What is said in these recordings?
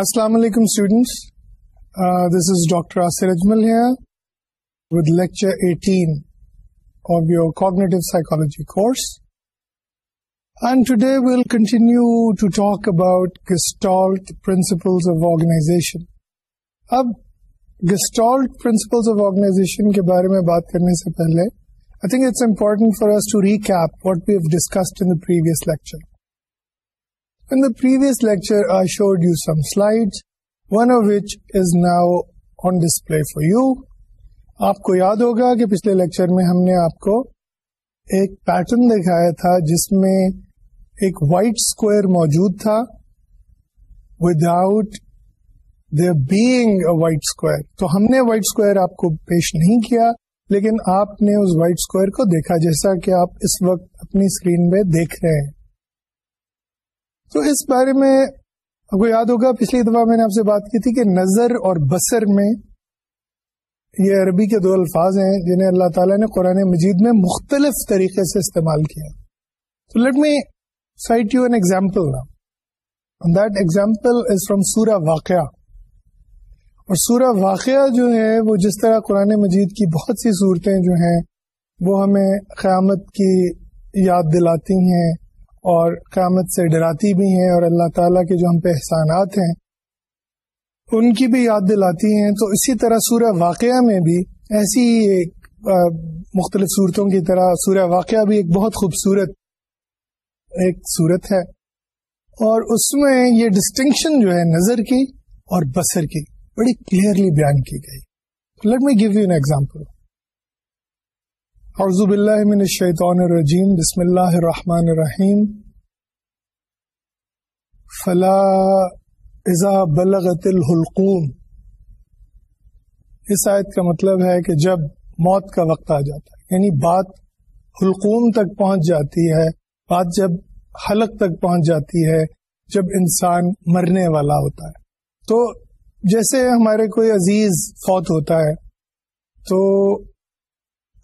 السلام علیکم students this is doctor eighteen of your Koji course and today about gestalt principles of organization اب gestalt principles of organization کے بارے میں بات کرنے سے پہلے lecture In the previous lecture, I showed you some slides, one of which is now on display for you. آپ کو یاد ہوگا کہ پچھلے لیکچر میں ہم نے آپ کو ایک پیٹرن دکھایا تھا جس میں ایک وائٹ اسکوئر موجود تھا without the being white square تو ہم نے وائٹ اسکوائر آپ کو پیش نہیں کیا لیکن آپ نے اس وائٹ اسکوائر کو دیکھا جیسا کہ آپ اس وقت اپنی اسکرین پہ دیکھ رہے ہیں تو اس بارے میں آپ کو یاد ہوگا پچھلی دفعہ میں نے آپ سے بات کی تھی کہ نظر اور بصر میں یہ عربی کے دو الفاظ ہیں جنہیں اللہ تعالیٰ نے قرآن مجید میں مختلف طریقے سے استعمال کیا تو let me cite you an example نا دیٹ ایگزامپل از فرام سورا واقعہ اور سورہ واقعہ جو ہے وہ جس طرح قرآن مجید کی بہت سی صورتیں جو ہیں وہ ہمیں قیامت کی یاد دلاتی ہیں اور قیامت سے ڈراتی بھی ہیں اور اللہ تعالیٰ کے جو ہم پہ احسانات ہیں ان کی بھی یاد دلاتی ہیں تو اسی طرح سورہ واقعہ میں بھی ایسی ایک مختلف صورتوں کی طرح سورہ واقعہ بھی ایک بہت خوبصورت ایک صورت ہے اور اس میں یہ ڈسٹنکشن جو ہے نظر کی اور بسر کی بڑی کلیئرلی بیان کی گئی let me give you an example من اللہ الرجیم بسم اللہ الرحمن الرحیم فلا اذا بلغت الحلقوم اس آیت کا مطلب ہے کہ جب موت کا وقت آ جاتا ہے یعنی بات حلقوم تک پہنچ جاتی ہے بات جب حلق تک پہنچ جاتی ہے جب انسان مرنے والا ہوتا ہے تو جیسے ہمارے کوئی عزیز فوت ہوتا ہے تو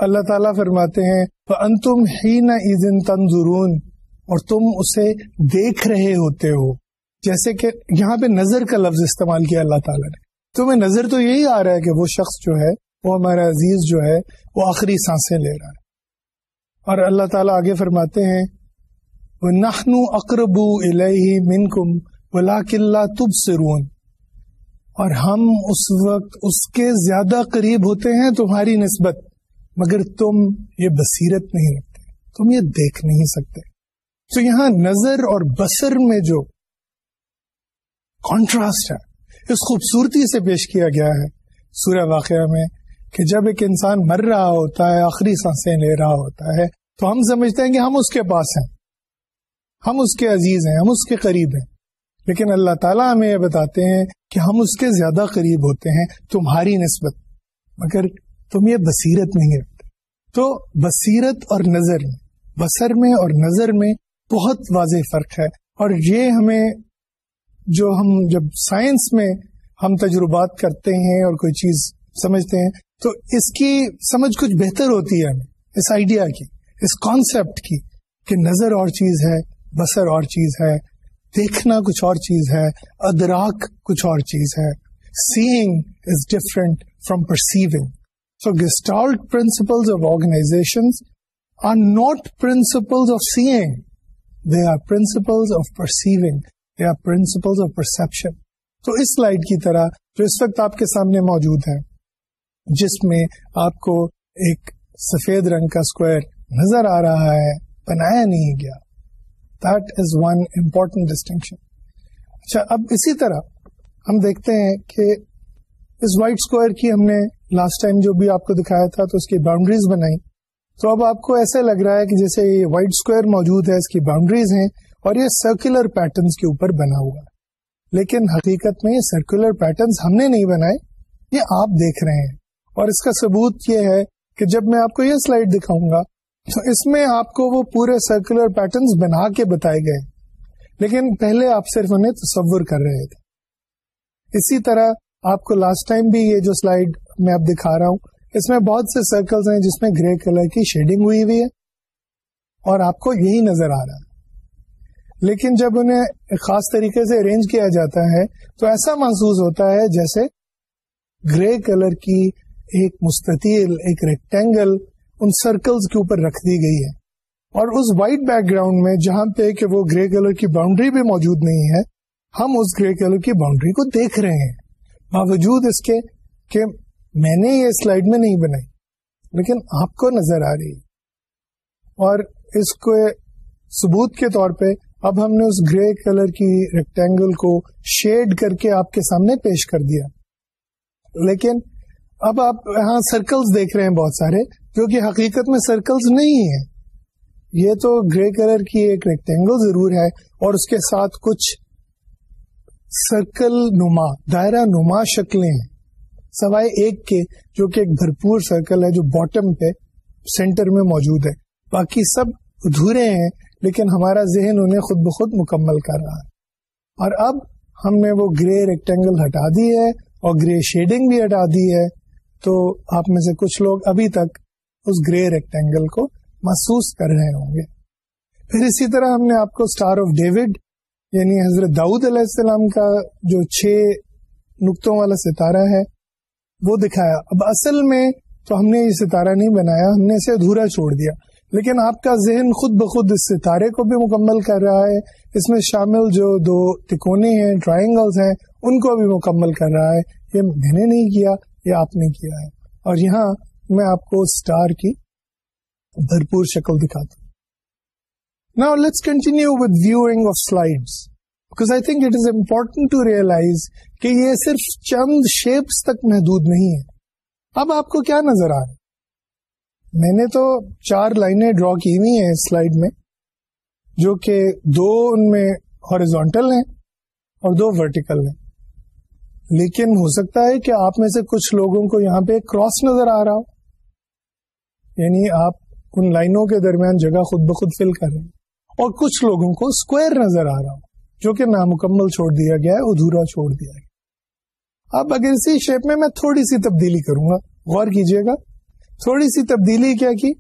اللہ تعالیٰ فرماتے ہیں ان تم ہی نہ تنظرون اور تم اسے دیکھ رہے ہوتے ہو جیسے کہ یہاں پہ نظر کا لفظ استعمال کیا اللہ تعالیٰ نے تمہیں نظر تو یہی آ رہا ہے کہ وہ شخص جو ہے وہ ہمارا عزیز جو ہے وہ آخری سانسیں لے رہا ہے اور اللہ تعالیٰ آگے فرماتے ہیں وہ نخن اقرب من کم و کلّہ تب اور ہم اس وقت اس کے زیادہ قریب ہوتے ہیں تمہاری نسبت مگر تم یہ بصیرت نہیں رکھتے تم یہ دیکھ نہیں سکتے تو یہاں نظر اور بصر میں جو کانٹراسٹ ہے اس خوبصورتی سے پیش کیا گیا ہے سورہ واقعہ میں کہ جب ایک انسان مر رہا ہوتا ہے آخری سانسیں لے رہا ہوتا ہے تو ہم سمجھتے ہیں کہ ہم اس کے پاس ہیں ہم اس کے عزیز ہیں ہم اس کے قریب ہیں لیکن اللہ تعالیٰ ہمیں یہ بتاتے ہیں کہ ہم اس کے زیادہ قریب ہوتے ہیں تمہاری نسبت مگر تم یہ بصیرت نہیں رکھتے تو بصیرت اور نظر میں بصر میں اور نظر میں بہت واضح فرق ہے اور یہ ہمیں جو ہم جب سائنس میں ہم تجربات کرتے ہیں اور کوئی چیز سمجھتے ہیں تو اس کی سمجھ کچھ بہتر ہوتی ہے ہمیں اس آئیڈیا کی اس کانسیپٹ کی کہ نظر اور چیز ہے بسر اور چیز ہے دیکھنا کچھ اور چیز ہے ادراک کچھ اور چیز ہے seeing is different from perceiving so Gestalts of organisation are not principle of seeing they are principle of پرسیونگلپشن تو اس سلائڈ کی طرح جو اس وقت آپ کے سامنے موجود ہے جس میں آپ کو ایک سفید رنگ کا اسکوائر نظر آ رہا ہے بنایا نہیں گیا that is one important distinction اچھا اب اسی طرح ہم دیکھتے ہیں کہ اس وائٹ اسکوائر کی ہم نے لاسٹ ٹائم جو بھی آپ کو دکھایا تھا تو اس کی باؤنڈریز بنائی تو اب آپ کو ایسا لگ رہا ہے کہ جیسے یہ وائٹ موجود ہے اس کی باؤنڈریز ہیں اور یہ سرکولر پیٹرنس کے اوپر بنا ہوا ہے لیکن حقیقت میں یہ سرکولر پیٹرنس ہم نے نہیں بنائے یہ آپ دیکھ رہے ہیں اور اس کا ثبوت یہ ہے کہ جب میں آپ کو یہ سلائڈ دکھاؤں گا تو اس میں آپ کو وہ پورے سرکولر پیٹرنس بنا کے بتائے گئے لیکن پہلے آپ صرف انہیں تصور کر رہے تھے اسی طرح آپ کو لاسٹ ٹائم بھی یہ جو سلائڈ میں اب دکھا رہا ہوں اس میں بہت سے سرکلز ہیں جس میں گرے کلر کی شیڈنگ ہوئی ہوئی ہے اور آپ کو یہی نظر آ رہا ہے لیکن جب انہیں خاص طریقے سے ارینج کیا جاتا ہے تو ایسا محسوس ہوتا ہے جیسے گرے کلر کی ایک مستطیل ایک ریکٹینگل ان سرکلز کے اوپر رکھ دی گئی ہے اور اس وائٹ بیک گراؤنڈ میں جہاں پہ کہ وہ گرے کلر کی باؤنڈری بھی موجود نہیں ہے ہم اس گرے کلر کی باؤنڈری کو دیکھ رہے ہیں باوجود اس کے کہ میں نے یہ سلائڈ میں نہیں بنائی لیکن آپ کو نظر آ رہی اور اس کو ثبوت کے طور پہ اب ہم نے اس گرے کلر کی ریکٹینگل کو شیڈ کر کے آپ کے سامنے پیش کر دیا لیکن اب آپ یہاں سرکلز دیکھ رہے ہیں بہت سارے کہ حقیقت میں سرکلز نہیں ہیں یہ تو گرے کلر کی ایک ریکٹینگل ضرور ہے اور اس کے ساتھ کچھ سرکل نما دائرہ نما شکلیں سوائے ایک کے جو کہ ایک بھرپور سرکل ہے جو باٹم پہ سینٹر میں موجود ہے باقی سب ادھورے ہیں لیکن ہمارا ذہن انہیں خود بخود مکمل کر رہا ہے اور اب ہم نے وہ گرے ریکٹینگل ہٹا دی ہے اور گرے شیڈنگ بھی ہٹا دی ہے تو آپ میں سے کچھ لوگ ابھی تک اس گرے ریکٹینگل کو محسوس کر رہے ہوں گے پھر اسی طرح ہم نے آپ کو اسٹار آف ڈیوڈ یعنی حضرت داؤد علیہ السلام کا جو چھ نقطوں والا ستارہ ہے وہ دکھایا اب اصل میں تو ہم نے یہ ستارہ نہیں بنایا ہم نے اسے ادھورا چھوڑ دیا لیکن آپ کا ذہن خود بخود اس ستارے کو بھی مکمل کر رہا ہے اس میں شامل جو دو تکونے ہیں ٹرائنگلز ہیں ان کو بھی مکمل کر رہا ہے یہ میں نے نہیں کیا یہ آپ نے کیا ہے اور یہاں میں آپ کو اسٹار کی بھرپور شکل دکھاتا نا let's continue think it of important to realise کہ یہ صرف چند شیپس تک محدود نہیں ہے اب آپ کو کیا نظر آ رہا میں نے تو چار لائنیں ڈرا کی ہوئی ہیں سلائیڈ میں جو کہ دو ان میں ہارزونٹل ہیں اور دو ورٹیکل ہیں لیکن ہو سکتا ہے کہ آپ میں سے کچھ لوگوں کو یہاں پہ کراس نظر آ رہا ہو یعنی آپ ان لائنوں کے درمیان جگہ خود بخود فل کر رہے ہیں اور کچھ لوگوں کو اسکوائر نظر آ رہا ہوں جو کہ نامکمل چھوڑ دیا گیا ہے ادھورا چھوڑ دیا گیا اب اگر اسی شیپ میں میں تھوڑی سی تبدیلی کروں گا غور کیجئے گا تھوڑی سی تبدیلی کیا کی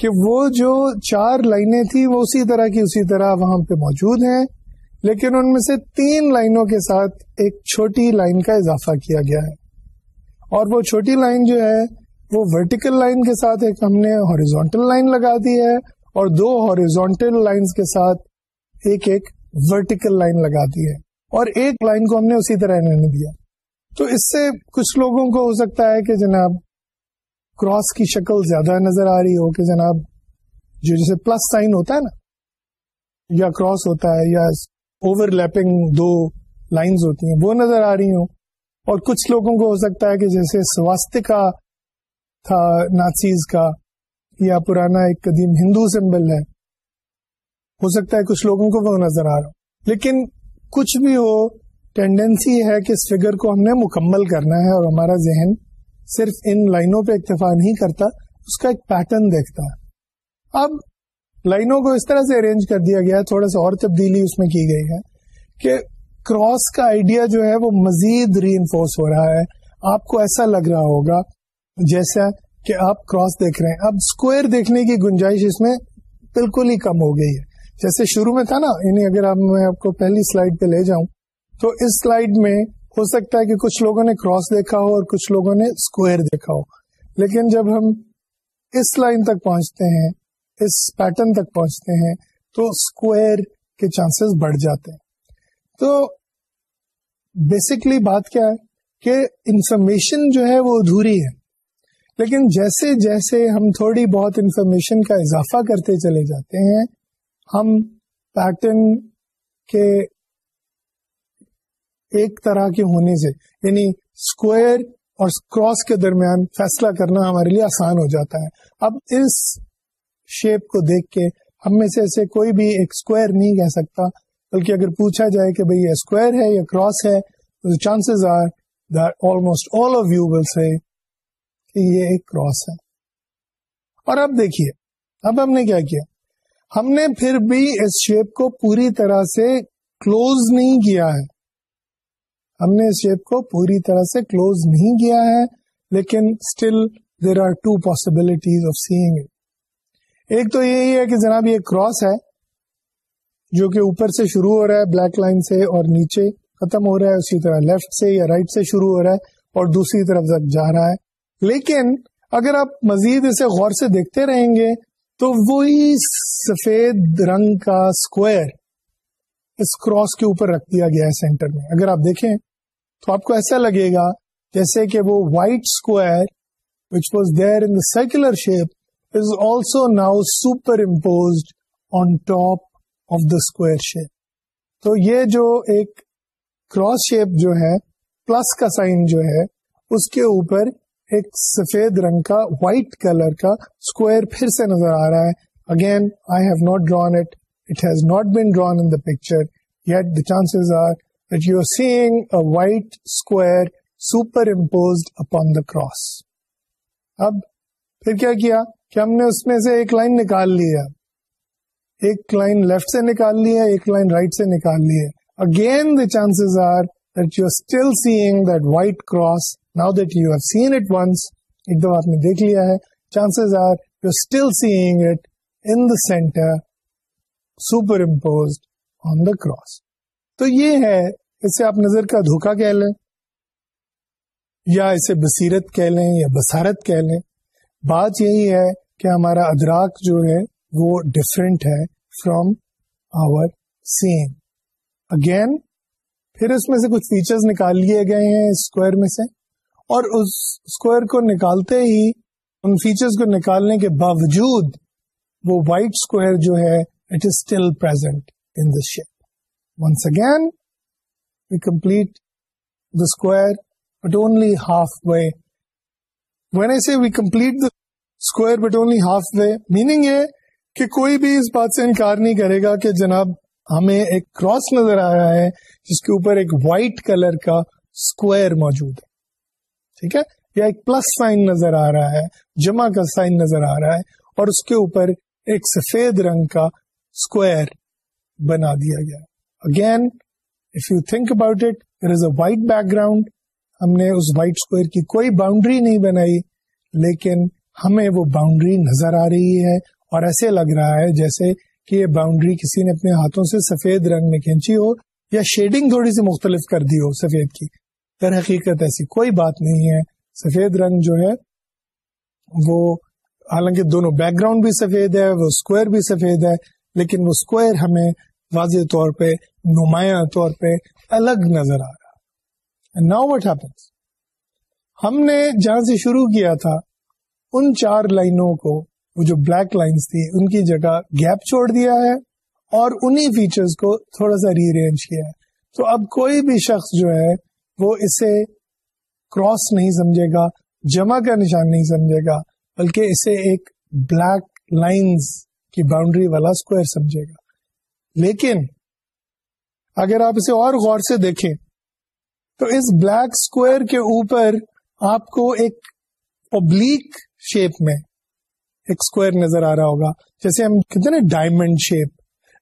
کہ وہ جو چار لائنیں تھیں وہ اسی طرح کی اسی طرح وہاں پہ موجود ہیں لیکن ان میں سے تین لائنوں کے ساتھ ایک چھوٹی لائن کا اضافہ کیا گیا ہے اور وہ چھوٹی لائن جو ہے وہ ورٹیکل لائن کے ساتھ ایک ہم نے ہاریزونٹل لائن لگا دی ہے اور دو ہارزونٹل لائن کے ساتھ ایک ایک ورٹیکل لائن لگا دی ہے اور ایک لائن کو ہم نے اسی طرح دیا تو اس سے کچھ لوگوں کو ہو سکتا ہے کہ جناب کراس کی شکل زیادہ نظر آ رہی ہو کہ جناب جو جیسے پلس سائن ہوتا ہے نا یا کراس ہوتا ہے یا اوور لیپنگ دو لائنز ہوتی ہیں وہ نظر آ رہی ہوں اور کچھ لوگوں کو ہو سکتا ہے کہ جیسے کا تھا ناسیز کا یا پرانا ایک قدیم ہندو سمبل ہے ہو سکتا ہے کچھ لوگوں کو وہ نظر آ رہا لیکن کچھ بھی ہو ٹینڈینسی ہے کہ اس فگر کو ہم نے مکمل کرنا ہے اور ہمارا ذہن صرف ان لائنوں پہ اکتفا نہیں کرتا اس کا ایک پیٹرن دیکھتا ہے اب لائنوں کو اس طرح سے ارینج کر دیا گیا ہے تھوڑا سا اور تبدیلی اس میں کی گئی ہے کہ کراس کا آئیڈیا جو ہے وہ مزید ری انفورس ہو رہا ہے آپ کو ایسا لگ رہا ہوگا جیسا کہ آپ کراس دیکھ رہے ہیں اب اسکوئر دیکھنے کی گنجائش اس میں بالکل ہی کم ہو گئی ہے جیسے شروع میں تھا نا یعنی اگر آپ میں آپ کو پہلی سلائڈ پہ لے جاؤں تو اس سلائڈ میں ہو سکتا ہے کہ کچھ لوگوں نے کراس دیکھا ہو اور کچھ لوگوں نے اسکوائر دیکھا ہو لیکن جب ہم اس لائن تک پہنچتے ہیں اس پیٹرن تک پہنچتے ہیں تو اسکوئر کے چانسز بڑھ جاتے ہیں تو بیسکلی بات کیا ہے کہ انفارمیشن جو ہے وہ ادھوری ہے لیکن جیسے جیسے ہم تھوڑی بہت انفارمیشن کا اضافہ کرتے چلے جاتے ہیں ہم پیٹرن کے ایک طرح کے ہونے سے یعنی اسکوئر اور کراس کے درمیان فیصلہ کرنا ہمارے لیے آسان ہو جاتا ہے اب اس شیپ کو دیکھ کے ہم میں سے ایسے کوئی بھی ایک اسکوائر نہیں کہہ سکتا بلکہ اگر پوچھا جائے کہ بھائی یہ اسکوائر ہے یا کراس ہے chances are that almost all of you will say کہ یہ ایک کراس ہے اور اب دیکھیے اب ہم نے کیا کیا ہم نے پھر بھی اس شیپ کو پوری طرح سے کلوز نہیں کیا ہے ہم نے اس شیپ کو پوری طرح سے کلوز نہیں کیا ہے لیکن still there are two possibilities of seeing ایک تو یہی ہے کہ جناب یہ کراس ہے جو کہ اوپر سے شروع ہو رہا ہے بلیک لائن سے اور نیچے ختم ہو رہا ہے اسی طرح لیفٹ سے یا رائٹ right سے شروع ہو رہا ہے اور دوسری طرف جا رہا ہے لیکن اگر آپ مزید اسے غور سے دیکھتے رہیں گے تو وہی سفید رنگ کا اسکوائر اس کراس کے اوپر رکھ دیا گیا ہے سینٹر میں اگر آپ دیکھیں تو آپ کو ایسا لگے گا جیسے کہ وہ white square which was was the circular shape is also now superimpose on top of the square shape تو یہ جو ایک کراس شیپ جو ہے پلس کا سائن جو ہے اس کے اوپر ایک سفید رنگ کا وائٹ کلر کا اسکوائر پھر سے نظر آ رہا ہے again I have not drawn it it has not been drawn in picture yet the chances are that you are seeing a white square impose upon the cross اب پھر کیا کیا کہ ہم نے اس میں سے ایک لائن نکال لی ہے ایک لائن لیفٹ سے نکال لی ہے ایک لائن رائٹ سے نکال لی ہے اگین دا چانسز آر دیکھ لیا ہے اسے آپ نظر کا دھوکا کہہ لیں یا اسے بصیرت کہہ لیں یا بسارت کہہ لیں بات یہی ہے کہ ہمارا ادراک جو ہے وہ ڈفرینٹ ہے فروم آور سیئنگ اگین پھر اس میں سے کچھ فیچرز نکال لیے گئے ہیں اسکوائر میں سے اور اس اسکوائر کو نکالتے ہی ان فیچرز کو نکالنے کے باوجود وہ وائٹ اسکوائر جو ہے it is still present in this shape once again we complete the square but only half way when a see we complete the square but only half way meaning یہ کہ کوئی بھی اس بات سے انکار نہیں کرے گا کہ جناب ہمیں ایک کراس نظر آ رہا ہے جس کے اوپر ایک وائٹ کلر کا اسکوائر موجود ہے ٹھیک ہے یا ایک پلس سائن نظر آ رہا ہے جمع کا سائن نظر آ رہا ہے اور اس کے اوپر ایک سفید رنگ کا اسکوائر بنا دیا گیا again if you think about it there is a white background ہم نے اس وائٹ اسکوئر کی کوئی باؤنڈری نہیں بنائی لیکن ہمیں وہ باؤنڈری نظر آ رہی ہے اور ایسے لگ رہا ہے جیسے کہ یہ باؤنڈری کسی نے اپنے ہاتھوں سے سفید رنگ میں کھینچی ہو یا شیڈنگ تھوڑی سی مختلف کر دی ہو سفید کی در حقیقت ایسی کوئی بات نہیں ہے سفید رنگ جو ہے وہ حالانکہ دونوں بیک گراؤنڈ بھی سفید ہے وہ اسکوائر بھی سفید ہے لیکن وہ اسکوائر ہمیں واضح طور پہ نمایاں طور پہ الگ نظر آ رہا ناؤ وٹ ہیپنس ہم نے جہاں سے شروع کیا تھا ان چار لائنوں کو وہ جو بلیک لائنس تھی ان کی جگہ گیپ چھوڑ دیا ہے اور انہی فیچرز کو تھوڑا سا ری ارینج کیا ہے تو اب کوئی بھی شخص جو ہے وہ اسے کراس نہیں سمجھے گا جمع کا نشان نہیں سمجھے گا بلکہ اسے ایک بلیک لائنز کی باؤنڈری والا اسکوائر سمجھے گا لیکن اگر آپ اسے اور غور سے دیکھیں تو اس بلیک اسکوائر کے اوپر آپ کو ایک ابلیک شیپ میں ایک اسکوائر نظر آ رہا ہوگا جیسے ہم کہتے ہیں نا ڈائمنڈ شیپ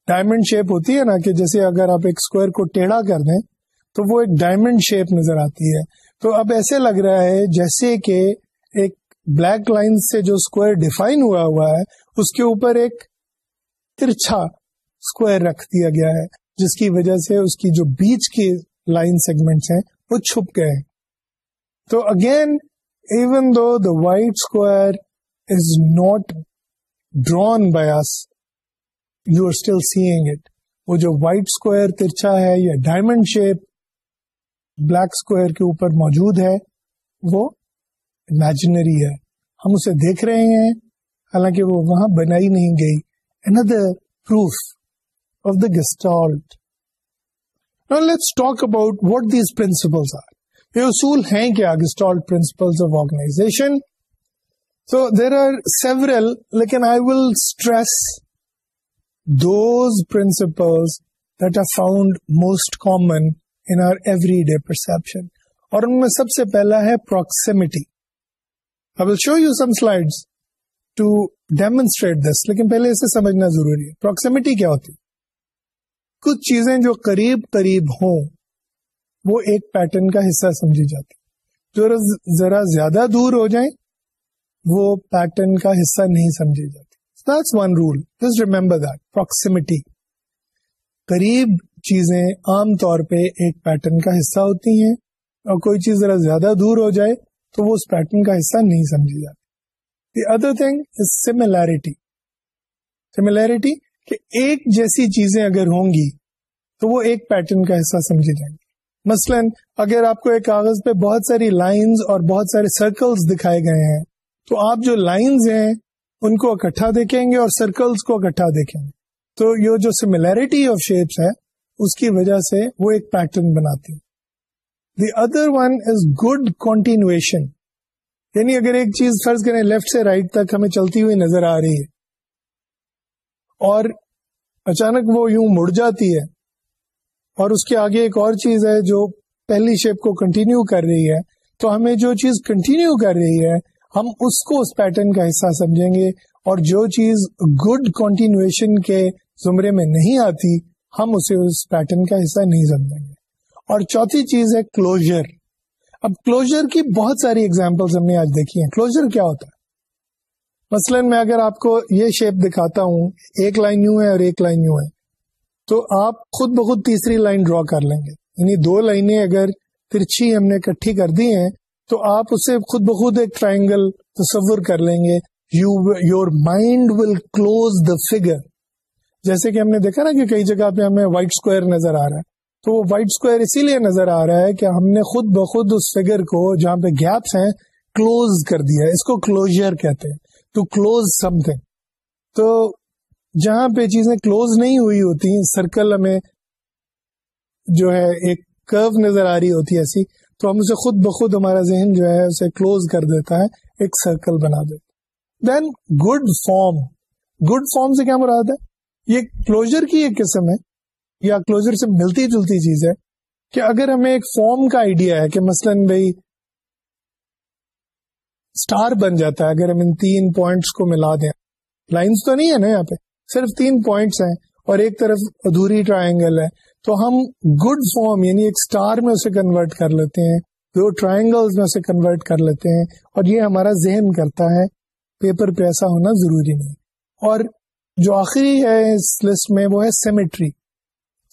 ڈائمنڈ شیپ ہوتی ہے نا کہ جیسے اگر آپ ایک اسکوائر کو ٹیڑھا کر دیں تو وہ ایک ڈائمنڈ شیپ نظر آتی ہے تو اب ایسے لگ رہا ہے جیسے کہ ایک بلیک لائن سے جو اسکوائر ڈیفائن ہوا ہوا ہے اس کے اوپر ایک ترچھا اسکوائر رکھ دیا گیا ہے جس کی وجہ سے اس کی جو بیچ کی لائن سیگمنٹس ہیں وہ چھپ گئے تو again even though the white square is not drawn by us, you are still seeing it. وہ جو وائٹ اسکوائر ترچا ہے یا ڈائمنڈ شیپ بلیک اسکوائر کے اوپر موجود ہے وہ امیجنری ہے ہم اسے دیکھ رہے ہیں حالانکہ وہ وہاں بنائی نہیں گئی another proof of the gestalt let's talk about what these principles are یہ اصول ہیں کیا gestalt principles of organization so there are several لیکن I will stress those principles that are found most common in our everyday perception اور ان میں سب سے پہلا ہے پروکسیمٹی شو یو سم سمسلائڈ ٹو ڈیمونسٹریٹ دس لیکن پہلے اسے سمجھنا ضروری ہے پراکسیمٹی کیا ہوتی کچھ چیزیں جو قریب قریب ہوں وہ ایک پیٹرن کا حصہ سمجھی جاتی جو ذرا زیادہ دور ہو جائیں وہ پیٹرن کا حصہ نہیں سمجھی جاتی one rule just remember that proximity قریب چیزیں عام طور پہ ایک پیٹرن کا حصہ ہوتی ہیں اور کوئی چیز ذرا زیادہ دور ہو جائے تو وہ اس پیٹرن کا حصہ نہیں سمجھی جاتی the other thing is similarity similarity کہ ایک جیسی چیزیں اگر ہوں گی تو وہ ایک پیٹرن کا حصہ سمجھی جائیں گے مثلاً اگر آپ کو ایک کاغذ پہ بہت ساری لائنز اور بہت سارے سرکلز دکھائے گئے ہیں تو آپ جو لائنز ہیں ان کو اکٹھا دیکھیں گے اور سرکلز کو اکٹھا دیکھیں گے تو یہ جو سملیرٹی آف شیپس ہے اس کی وجہ سے وہ ایک پیٹرن بناتی ہے the other one is good continuation یعنی اگر ایک چیز فرض کریں لیفٹ سے رائٹ right تک ہمیں چلتی ہوئی نظر آ رہی ہے اور اچانک وہ یوں مڑ جاتی ہے اور اس کے آگے ایک اور چیز ہے جو پہلی شیپ کو کنٹینیو کر رہی ہے تو ہمیں جو چیز کنٹینیو کر رہی ہے ہم اس کو اس پیٹرن کا حصہ سمجھیں گے اور جو چیز گڈ کنٹینویشن کے زمرے میں نہیں آتی ہم اسے اس پیٹرن کا حصہ نہیں سمجھیں گے اور چوتھی چیز ہے کلوجر اب کلوجر کی بہت ساری ایگزامپل ہم نے آج دیکھی ہیں کلوجر کیا ہوتا ہے مثلا میں اگر آپ کو یہ شیپ دکھاتا ہوں ایک لائن یوں ہے اور ایک لائن یوں ہے تو آپ خود بخود تیسری لائن ڈرا کر لیں گے یعنی دو لائنیں اگر ترچھی ہم نے اکٹھی کر دی ہیں تو آپ اسے خود بخود ایک ٹرائنگل تصور کر لیں گے you your mind will close the figure جیسے کہ ہم نے دیکھا نا کہ کئی جگہ پہ ہمیں وائٹ اسکوائر نظر آ رہا ہے تو وہ وائٹ اسکوائر اسی لیے نظر آ رہا ہے کہ ہم نے خود بخود اس فگر کو جہاں پہ گیپس ہیں کلوز کر دیا اس کو کلوزر کہتے ہیں ٹو کلوز سم تھنگ تو جہاں پہ چیزیں کلوز نہیں ہوئی ہوتی سرکل ہمیں جو ہے ایک کرو نظر آ رہی ہوتی ہے ایسی تو ہم اسے خود بخود ہمارا ذہن جو ہے اسے کلوز کر دیتا ہے ایک سرکل بنا دیتا then good form good form سے کیا مراد ہے یہ کلوجر کی ایک قسم ہے یا کلوجر سے ملتی جلتی چیز ہے کہ اگر ہمیں ایک فارم کا آئیڈیا ہے کہ مثلاً بھائی اسٹار بن جاتا ہے اگر ہم ان تین پوائنٹس کو ملا دیں لائنس تو نہیں ہے نا یہاں پہ صرف تین پوائنٹس ہیں اور ایک طرف ادھوری ٹرائنگل ہے تو ہم گڈ فارم یعنی ایک اسٹار میں اسے کنورٹ کر لیتے ہیں دو ٹرائنگل میں اسے کنورٹ کر لیتے ہیں اور یہ ہمارا ذہن کرتا ہے پیپر پہ ایسا ہونا ضروری نہیں اور جو آخری ہے اس لسٹ میں وہ ہے سیمیٹری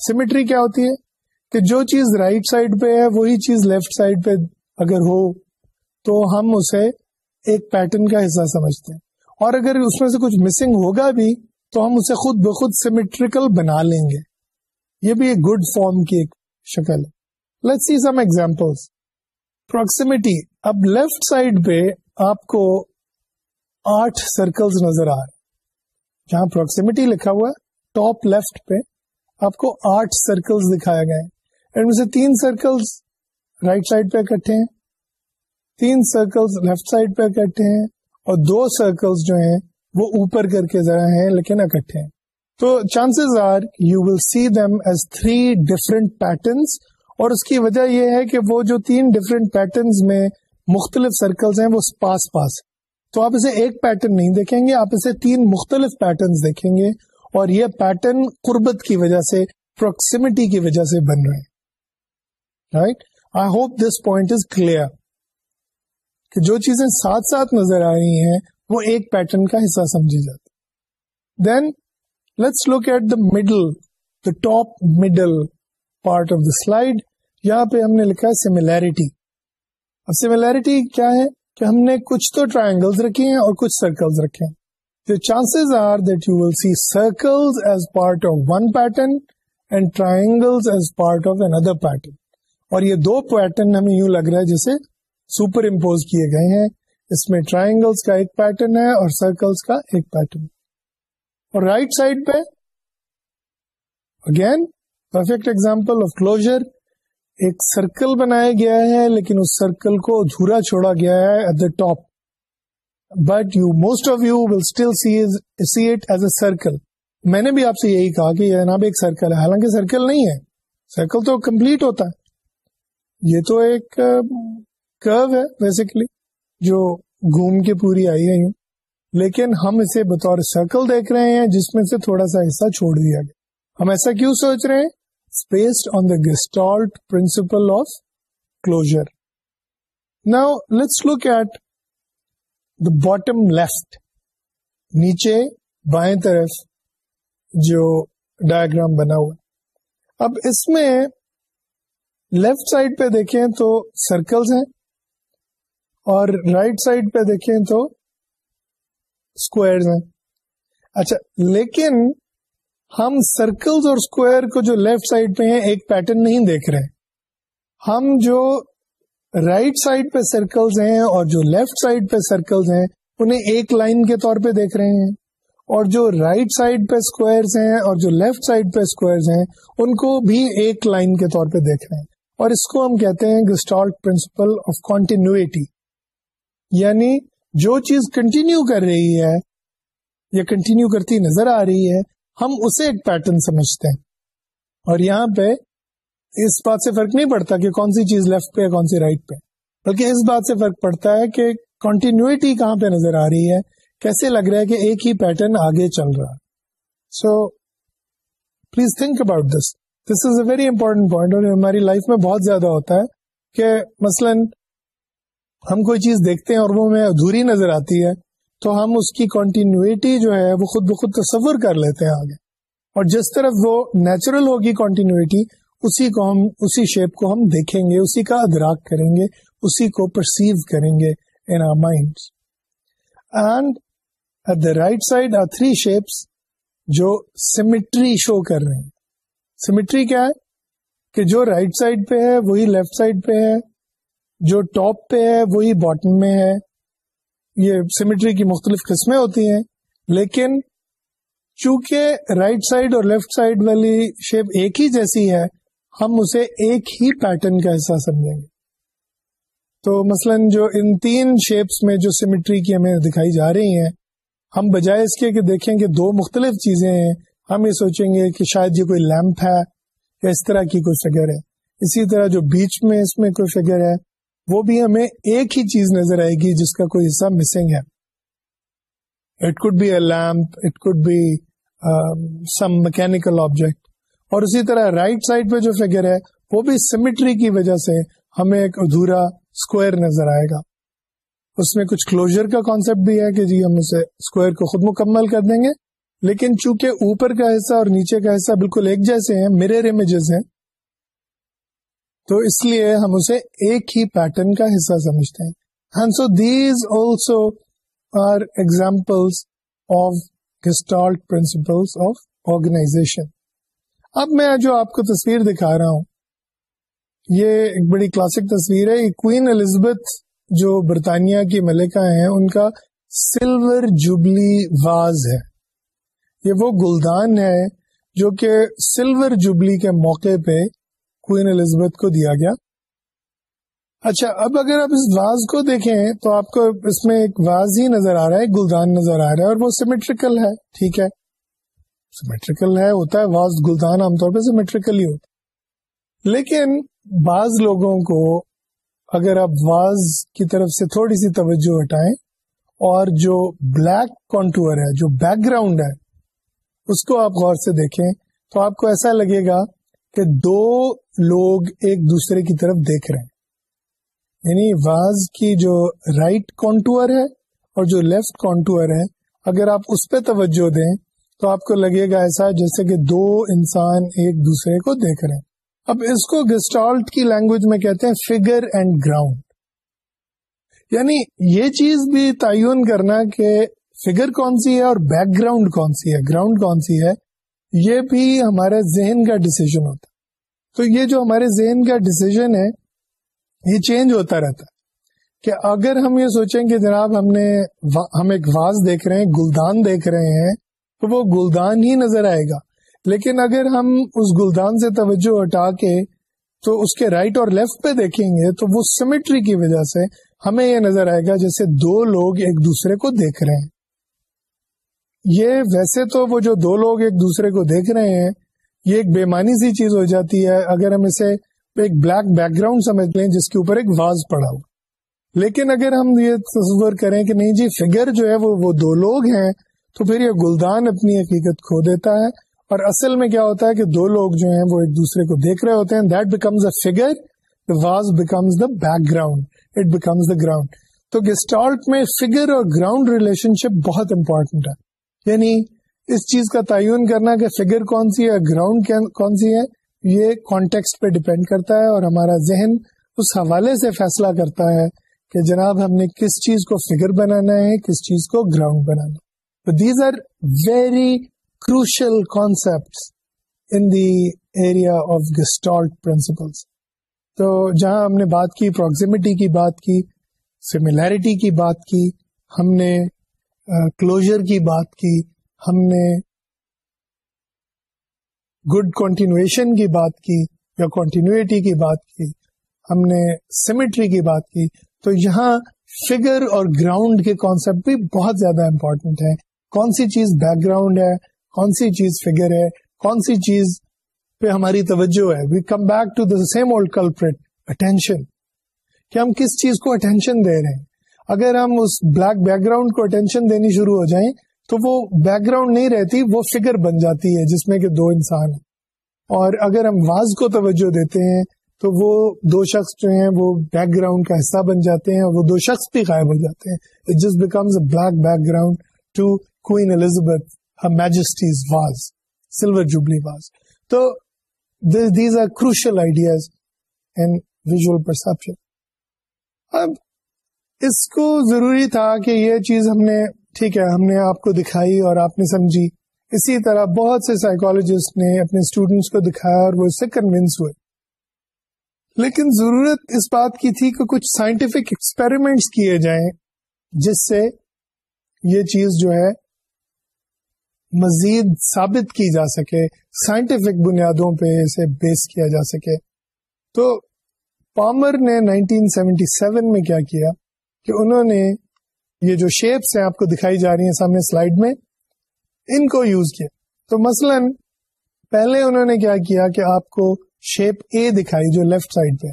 سیمیٹری کیا ہوتی ہے کہ جو چیز رائٹ سائڈ پہ ہے وہی چیز لیفٹ سائڈ پہ اگر ہو تو ہم اسے ایک پیٹرن کا حصہ سمجھتے ہیں اور اگر اس میں سے کچھ مسنگ ہوگا بھی تو ہم اسے خود بخود سیمیٹریکل بنا لیں گے یہ بھی ایک گڈ فارم کی ایک شکل ہے let's see some example proximity اب لیفٹ سائڈ پہ آپ کو آٹھ سرکلز نظر آ رہے جہاں پروکسیمٹی لکھا ہوا ہے ٹاپ لیفٹ پہ آپ کو آٹھ سرکلز دکھایا گئے ان میں سے تین سرکلز رائٹ سائڈ پہ اکٹھے ہیں تین سرکلز لیفٹ سائڈ پہ اکٹھے ہیں اور دو سرکلز جو ہیں وہ اوپر کر کے ذرا ہیں لیکن اکٹھے ہیں تو chances are you will see them as three different patterns اور اس کی وجہ یہ ہے کہ وہ جو تین ڈفرنٹ پیٹرنس میں مختلف سرکلز ہیں وہ پاس پاس تو آپ اسے ایک پیٹرن نہیں دیکھیں گے آپ اسے تین مختلف پیٹرنس دیکھیں گے اور یہ پیٹرن قربت کی وجہ سے پروکسیمٹی کی وجہ سے بن رہے ہیں right I hope this point is clear کہ جو چیزیں ساتھ ساتھ نظر آ رہی ہیں وہ ایک پیٹرن کا حصہ سمجھی جاتی then let's look at the middle the top middle part of the slide یہاں پہ ہم نے لکھا ہے سملیرٹی اب سملیرٹی کیا ہے کہ ہم نے کچھ تو ٹرائنگلز رکھے ہیں اور کچھ سرکلز رکھے ہیں The chances are that you will see circles as part of one pattern and triangles as part of another pattern. اور یہ دو پیٹرن ہمیں یوں لگ رہا ہے جیسے سپر امپوز کیے گئے ہیں اس میں ٹرائنگلس کا ایک پیٹرن ہے اور سرکلس کا ایک پیٹرن اور رائٹ سائڈ پہ again perfect example of closure ایک سرکل بنایا گیا ہے لیکن اس سرکل کو ادھورا چھوڑا گیا ہے at the top but you most of you will still see see it as a circle میں نے بھی آپ سے یہی کہا کہ یہ جناب ایک سرکل ہے حالانکہ سرکل نہیں ہے سرکل تو کمپلیٹ ہوتا ہے یہ تو ایک کرو uh, ہے بیسکلی جو گھوم کے پوری آئی ہے لیکن ہم اسے بطور سرکل دیکھ رہے ہیں جس میں سے تھوڑا سا حصہ چھوڑ دیا گیا ہم ایسا کیوں سوچ رہے ہیں space on the Gestalt principle of closure now let's look at the bottom left نیچے بائیں طرف جو ڈایاگرام بنا ہوا اب اس میں لیفٹ سائڈ پہ دیکھیں تو سرکلز ہیں اور رائٹ right سائڈ پہ دیکھیں تو ہیں اچھا لیکن ہم سرکلز اور کو جو لیفٹ سائڈ پہ ہیں ایک پیٹرن نہیں دیکھ رہے ہم جو رائٹ سائڈ پہ سرکلز ہیں اور جو لیفٹ سائڈ پہ سرکلز ہیں انہیں ایک لائن کے طور پہ دیکھ رہے ہیں اور جو رائٹ سائڈ پہ اسکوائرز ہیں اور جو لیفٹ سائڈ پہ اسکوائرز ہیں ان کو بھی ایک لائن کے طور پہ دیکھ رہے ہیں اور اس کو ہم کہتے ہیں گسٹال آف کانٹینیوٹی یعنی جو چیز کنٹینیو کر رہی ہے یا کنٹینیو کرتی نظر آ رہی ہے ہم اسے ایک پیٹرن سمجھتے ہیں اور یہاں پہ اس بات سے فرق نہیں پڑتا کہ کون سی چیز لیفٹ پہ کون سی رائٹ پہ بلکہ اس بات سے فرق پڑتا ہے کہ کنٹینیوٹی کہاں پہ نظر آ رہی ہے کیسے لگ رہا ہے کہ ایک ہی پیٹرن آگے چل رہا so please think about this this is a very important point اور ہماری لائف میں بہت زیادہ ہوتا ہے کہ مثلاً ہم کوئی چیز دیکھتے ہیں اور وہ ہمیں ادھوری نظر آتی ہے تو ہم اس کی کانٹینیوٹی جو ہے وہ خود بخود تصور کر لیتے ہیں آگے اور جس طرف وہ نیچرل ہوگی کانٹینیوٹی اسی کو ہم اسی شیپ کو ہم دیکھیں گے اسی کا ادراک کریں گے اسی کو پرسیو کریں گے in our mind and at the right side are three shapes جو سیمیٹری شو کر رہے ہیں سیمیٹری کیا ہے کہ جو رائٹ right سائڈ پہ ہے وہی لیفٹ سائڈ پہ ہے جو ٹاپ پہ ہے وہی باٹم میں ہے یہ سیمیٹری کی مختلف قسمیں ہوتی ہیں لیکن چونکہ رائٹ سائڈ اور لیفٹ سائڈ والی شیپ ایک ہی جیسی ہے ہم اسے ایک ہی پیٹرن کا حصہ سمجھیں گے تو مثلا جو ان تین شیپس میں جو سیمیٹری کی ہمیں دکھائی جا رہی ہیں ہم بجائے اس کے کہ دیکھیں کہ دو مختلف چیزیں ہیں ہم یہ سوچیں گے کہ شاید یہ کوئی لیمپ ہے یا اس طرح کی کوئی فگر ہے اسی طرح جو بیچ میں اس میں کوئی فگر ہے وہ بھی ہمیں ایک ہی چیز نظر آئے گی جس کا کوئی حصہ مسنگ ہے it it be be a some object اور اسی طرح رائٹ سائڈ پہ جو فگر ہے وہ بھی سیمیٹری کی وجہ سے ہمیں ایک ادھورا اسکوائر نظر آئے گا اس میں کچھ کلوجر کا کانسیپٹ بھی ہے کہ جی ہم اسے اسکوائر کو خود مکمل کر دیں گے لیکن چونکہ اوپر کا حصہ اور نیچے کا حصہ بالکل ایک جیسے ہیں میرے ہیں تو اس لیے ہم اسے ایک ہی پیٹرن کا حصہ سمجھتے ہیں hence these also are examples of principles of organisation اب میں جو آپ کو تصویر دکھا رہا ہوں یہ ایک بڑی کلاسک تصویر ہے کوئین کوئن جو برطانیہ کی ملکہ ہیں ان کا سلور جوبلی واز ہے یہ وہ گلدان ہے جو کہ سلور جوبلی کے موقع پہ کوئن الزبتھ کو دیا گیا اچھا اب اگر آپ اس واز کو دیکھیں تو آپ کو اس میں ایک واز ہی نظر آ رہا ہے گلدان نظر آ رہا ہے اور وہ سیمیٹریکل ہے ٹھیک ہے سیمیٹریکل ہے ہوتا ہے واز گلدان عام طور پہ سیمیٹریکل ہی ہوتا ہے لیکن بعض لوگوں کو اگر آپ واز کی طرف سے تھوڑی سی توجہ ہٹائیں اور جو بلیک کانٹور ہے جو بیک گراؤنڈ ہے اس کو آپ غور سے دیکھیں تو آپ کو ایسا لگے گا کہ دو لوگ ایک دوسرے کی طرف دیکھ رہے ہیں یعنی واز کی جو رائٹ right کانٹور ہے اور جو لیفٹ کانٹور ہے اگر آپ اس پہ توجہ دیں تو آپ کو لگے گا ایسا جیسے کہ دو انسان ایک دوسرے کو دیکھ رہے ہیں اب اس کو گسٹالٹ کی لینگویج میں کہتے ہیں فگر اینڈ گراؤنڈ یعنی یہ چیز بھی تعین کرنا کہ فگر کون سی ہے اور بیک گراؤنڈ کون سی ہے گراؤنڈ کون سی ہے یہ بھی ہمارے ذہن کا ڈسیزن ہوتا ہے تو یہ جو ہمارے ذہن کا ڈسیزن ہے یہ چینج ہوتا رہتا ہے کہ اگر ہم یہ سوچیں کہ جناب ہم نے ہم ایک واز دیکھ رہے ہیں گلدان دیکھ رہے ہیں تو وہ گلدان ہی نظر آئے گا لیکن اگر ہم اس گلدان سے توجہ ہٹا کے تو اس کے رائٹ اور لیفٹ پہ دیکھیں گے تو وہ سیمیٹری کی وجہ سے ہمیں یہ نظر آئے گا جیسے دو لوگ ایک دوسرے کو دیکھ رہے ہیں یہ ویسے تو وہ جو دو لوگ ایک دوسرے کو دیکھ رہے ہیں یہ ایک بےمانی سی چیز ہو جاتی ہے اگر ہم اسے ایک بلیک بیک گراؤنڈ سمجھ لیں جس کے اوپر ایک واز پڑا ہو لیکن اگر ہم یہ تصور کریں کہ نہیں جی فگر جو ہے وہ وہ دو لوگ ہیں تو پھر یہ گلدان اپنی حقیقت کھو دیتا ہے اور اصل میں کیا ہوتا ہے کہ دو لوگ جو ہیں وہ ایک دوسرے کو دیکھ رہے ہوتے ہیں that becomes a figure was becomes the background it becomes the ground تو گسٹالٹ میں فگر اور گراؤنڈ ریلیشن شپ بہت امپورٹنٹ ہے یعنی اس چیز کا تعین کرنا کہ فگر کون سی ہے گراؤنڈ کون سی ہے یہ کانٹیکسٹ پہ ڈپینڈ کرتا ہے اور ہمارا ذہن اس حوالے سے فیصلہ کرتا ہے کہ جناب ہم نے کس چیز کو فگر بنانا ہے کس چیز کو ground banana these are very crucial concept in the area of Gestalt principles تو جہاں ہم نے بات کی اپروکسمٹی کی بات کی سملیرٹی کی بات کی ہم نے کلوجر کی بات کی ہم نے گڈ کنٹینویشن کی بات کی یا کنٹینیوٹی کی بات کی ہم نے سیمیٹری کی بات کی تو یہاں فگر اور گراؤنڈ کے کانسپٹ بھی بہت زیادہ امپورٹنٹ ہے کون سی چیز بیک گراؤنڈ ہے کون سی چیز فگر ہے کون سی چیز پہ ہماری توجہ ہے we come back to the same old culprit attention کہ ہم کس چیز کو اٹینشن دے رہے ہیں اگر ہم اس بلیک بیک گراؤنڈ کو اٹینشن دینی شروع ہو جائیں تو وہ بیک گراؤنڈ نہیں رہتی وہ فگر بن جاتی ہے جس میں کہ دو انسان ہیں اور اگر ہم واز کو توجہ دیتے ہیں تو وہ دو شخص جو ہیں وہ بیک گراؤنڈ کا حصہ بن جاتے ہیں اور وہ دو شخص بھی غائب ہو جاتے ہیں it becomes a black background to Queen Elizabeth majesty's was silver jubilee was تو these are crucial ideas visual perception اب اس کو ضروری تھا کہ یہ چیز ہم نے ٹھیک ہے ہم نے آپ کو دکھائی اور آپ نے سمجھی اسی طرح بہت سے سائیکالوجسٹ نے اپنے اسٹوڈینٹس کو دکھایا اور وہ اس سے کنوینس ہوئے لیکن ضرورت اس بات کی تھی کہ کچھ سائنٹیفک ایکسپیریمنٹس کیے جائیں جس سے یہ چیز جو ہے مزید ثابت کی جا سکے سائنٹیفک بنیادوں پہ اسے بیس کیا جا سکے تو پامر نے 1977 میں کیا کیا کہ انہوں نے یہ جو شیپس ہیں آپ کو دکھائی جا رہی ہیں سامنے سلائڈ میں ان کو یوز کیا تو مثلا پہلے انہوں نے کیا کیا کہ آپ کو شیپ اے دکھائی جو لیفٹ سائڈ پہ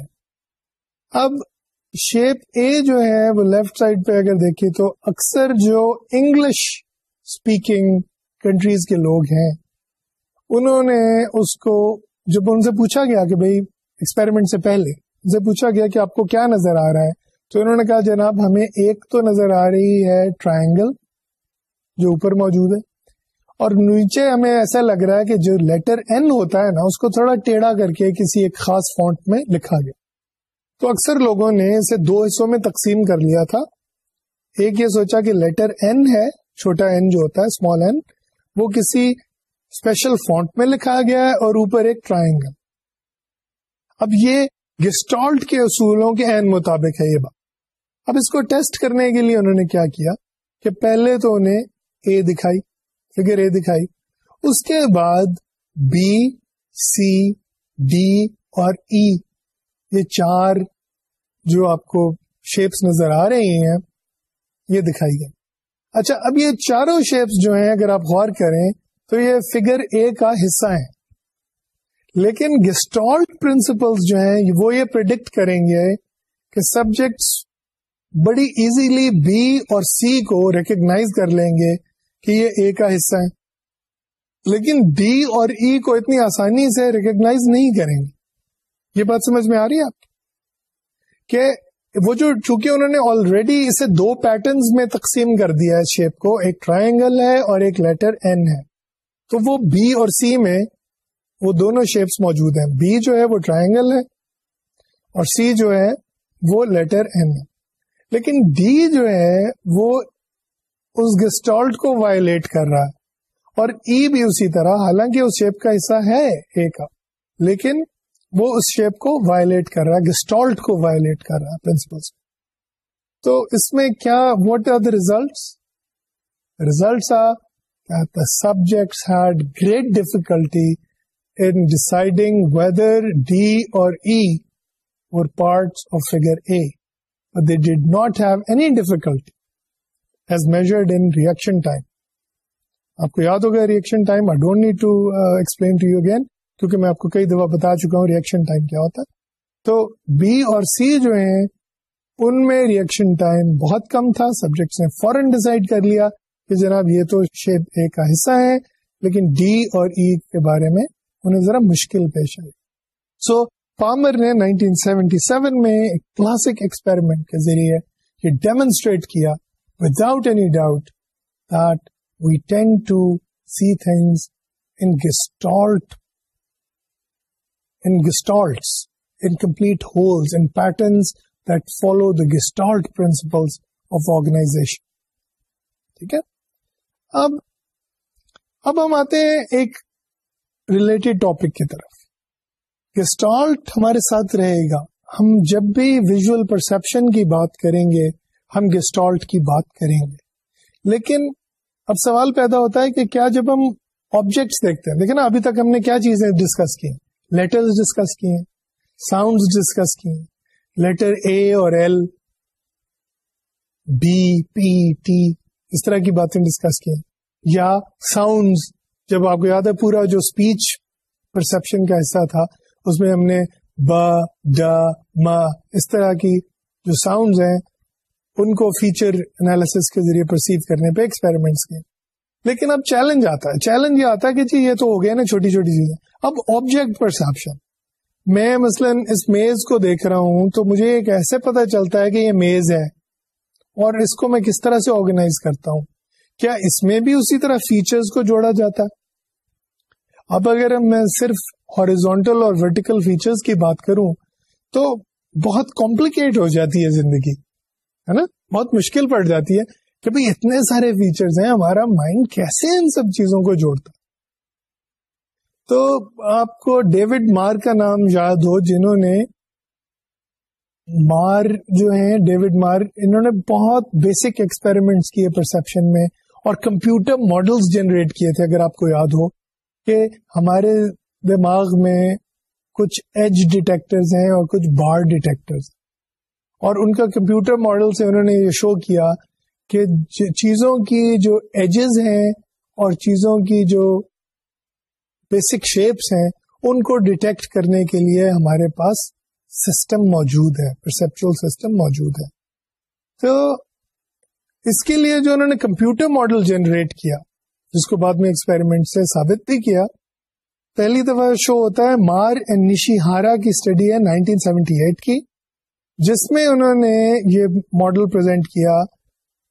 اب شیپ اے جو ہے وہ لیفٹ سائڈ پہ اگر دیکھیں تو اکثر جو انگلش اسپیکنگ کنٹریز کے لوگ ہیں انہوں نے اس کو جب ان سے پوچھا گیا کہ بھائی ایکسپیریمنٹ سے پہلے ان سے پوچھا گیا کہ آپ کو کیا نظر آ رہا ہے تو انہوں نے کہا جناب ہمیں ایک تو نظر آ رہی ہے ٹرائنگل جو اوپر موجود ہے اور نیچے ہمیں ایسا لگ رہا ہے کہ جو لیٹر این ہوتا ہے نا اس کو تھوڑا ٹیڑھا کر کے کسی ایک خاص فونٹ میں لکھا گیا تو اکثر لوگوں نے اسے دو حصوں میں تقسیم کر لیا تھا ایک یہ سوچا کہ لیٹر این ہے چھوٹا این جو ہوتا ہے اسمال این وہ کسی اسپیشل فونٹ میں لکھا گیا ہے اور اوپر ایک ٹرائنگل اب یہ گسٹالٹ کے اصولوں کے این مطابق ہے یہ بات اب اس کو ٹیسٹ کرنے کے لیے انہوں نے کیا کیا کہ پہلے تو انہیں اے دکھائی فگر اے دکھائی اس کے بعد بی سی ڈی اور ای یہ چار جو آپ کو شیپس نظر آ رہی ہیں یہ دکھائی گئی اچھا اب یہ چاروں شیپس جو ہیں اگر آپ غور کریں تو یہ فگر اے کا حصہ ہیں لیکن گسٹالٹ جو ہیں وہ یہ پرڈکٹ کریں گے کہ سبجیکٹس بڑی ایزیلی بی اور سی کو ریکگنائز کر لیں گے کہ یہ اے کا حصہ ہے لیکن ڈی اور ای e کو اتنی آسانی سے ریکگنائز نہیں کریں گے یہ بات سمجھ میں آ رہی ہے آپ کہ وہ جو چونکہ انہوں نے آلریڈی اسے دو پیٹرنز میں تقسیم کر دیا ہے شیپ کو ایک ٹرائنگل ہے اور ایک لیٹر این ہے تو وہ بی اور سی میں وہ دونوں شیپس موجود ہیں بی جو ہے وہ ٹرائنگل ہے اور سی جو ہے وہ لیٹر این ہے لیکن ڈی جو ہے وہ اس گسٹالٹ کو وائلیٹ کر رہا ہے اور ای e بھی اسی طرح حالانکہ اس شیپ کا حصہ ہے اے کا لیکن وہ اس شیپ کو وائلیٹ کر رہا ہے گسٹالٹ کو وائلیٹ کر رہا ہے تو اس میں کیا what are the results results great difficulty in deciding whether D اور ای اور parts of figure A but they did not have any difficulty as measured in reaction time. آپ کو یاد ہوگا reaction time I don't need to explain to you again کیونکہ میں آپ کو کئی دفعہ بتا چکا ہوں ریئیکشن ٹائم کیا ہوتا ہے تو بی اور سی جو ہیں ان میں ریئیکشن ٹائم بہت کم تھا سبجیکٹس نے فورن ڈیسائڈ کر لیا کہ جناب یہ تو شیپ اے کا حصہ ہے لیکن ڈی اور ای e کے بارے میں انہیں ذرا مشکل پیش آئی سو so, پامر نے 1977 میں میں کلاسک ایکسپیرمنٹ کے ذریعے یہ ڈیمونسٹریٹ کیا without any doubt that we tend to see things in Gestalt in in complete in patterns that follow the Gestalt principle of organisation ٹھیک ہے اب اب ہم آتے ہیں ایک ریلیٹڈ ٹاپک کی طرف گسٹالٹ ہمارے ساتھ رہے گا ہم جب بھی ویژل پرسپشن کی بات کریں گے ہم گسٹالٹ کی بات کریں گے لیکن اب سوال پیدا ہوتا ہے کہ کیا جب ہم آبجیکٹس دیکھتے ہیں نا ابھی تک ہم نے کیا چیزیں ڈسکس کی لیٹرز ڈسکس کیے ساؤنڈز ڈسکس کیے لیٹر اے اور ایل بی پی ٹی اس طرح کی باتیں ڈسکس کی یا ساؤنڈ جب آپ کو یاد ہے پورا جو اسپیچ پرسپشن کا حصہ تھا اس میں ہم نے ڈا ڈ اس طرح کی جو ساؤنڈ ہیں ان کو فیچر انالیسس کے ذریعے پرسیو کرنے پہ ایکسپیریمنٹس کے لیکن اب چیلنج آتا ہے چیلنج یہ آتا ہے کہ جی یہ تو ہو گیا نا چھوٹی چھوٹی چیزیں اب آبجیکٹ پرسپشن میں مثلا اس میز کو دیکھ رہا ہوں تو مجھے ایک ایسے پتا چلتا ہے کہ یہ میز ہے اور اس کو میں کس طرح سے آرگنائز کرتا ہوں کیا اس میں بھی اسی طرح فیچرز کو جوڑا جاتا ہے اب اگر میں صرف ہاریزونٹل اور ورٹیکل فیچرز کی بات کروں تو بہت کمپلیکیٹ ہو جاتی ہے زندگی ہے نا بہت مشکل پڑ جاتی ہے کہ بھائی اتنے سارے فیچرز ہیں ہمارا مائنڈ کیسے ان سب چیزوں کو جوڑتا تو آپ کو ڈیوڈ مار کا نام یاد ہو جنہوں نے مار جو ہیں ڈیوڈ مار انہوں نے بہت بیسک ایکسپیریمنٹس کیے پرسپشن میں اور کمپیوٹر ماڈلز جنریٹ کیے تھے اگر آپ کو یاد ہو کہ ہمارے دماغ میں کچھ ایج ڈیٹیکٹرز ہیں اور کچھ بار ڈیٹیکٹرز اور ان کا کمپیوٹر ماڈل سے انہوں نے یہ شو کیا کہ چیزوں کی جو ایجز ہیں اور چیزوں کی جو بیسک شیپس ہیں ان کو ڈیٹیکٹ کرنے کے لیے ہمارے پاس سسٹم موجود ہے پرسپچل سسٹم موجود ہے تو اس کے لیے جو انہوں نے کمپیوٹر ماڈل جنریٹ کیا جس کو بعد میں ایکسپیریمنٹ سے ثابت بھی کیا پہلی دفعہ شو ہوتا ہے مار اینڈ ہارا کی اسٹڈی ہے کی جس میں انہوں نے یہ ماڈل پرزینٹ کیا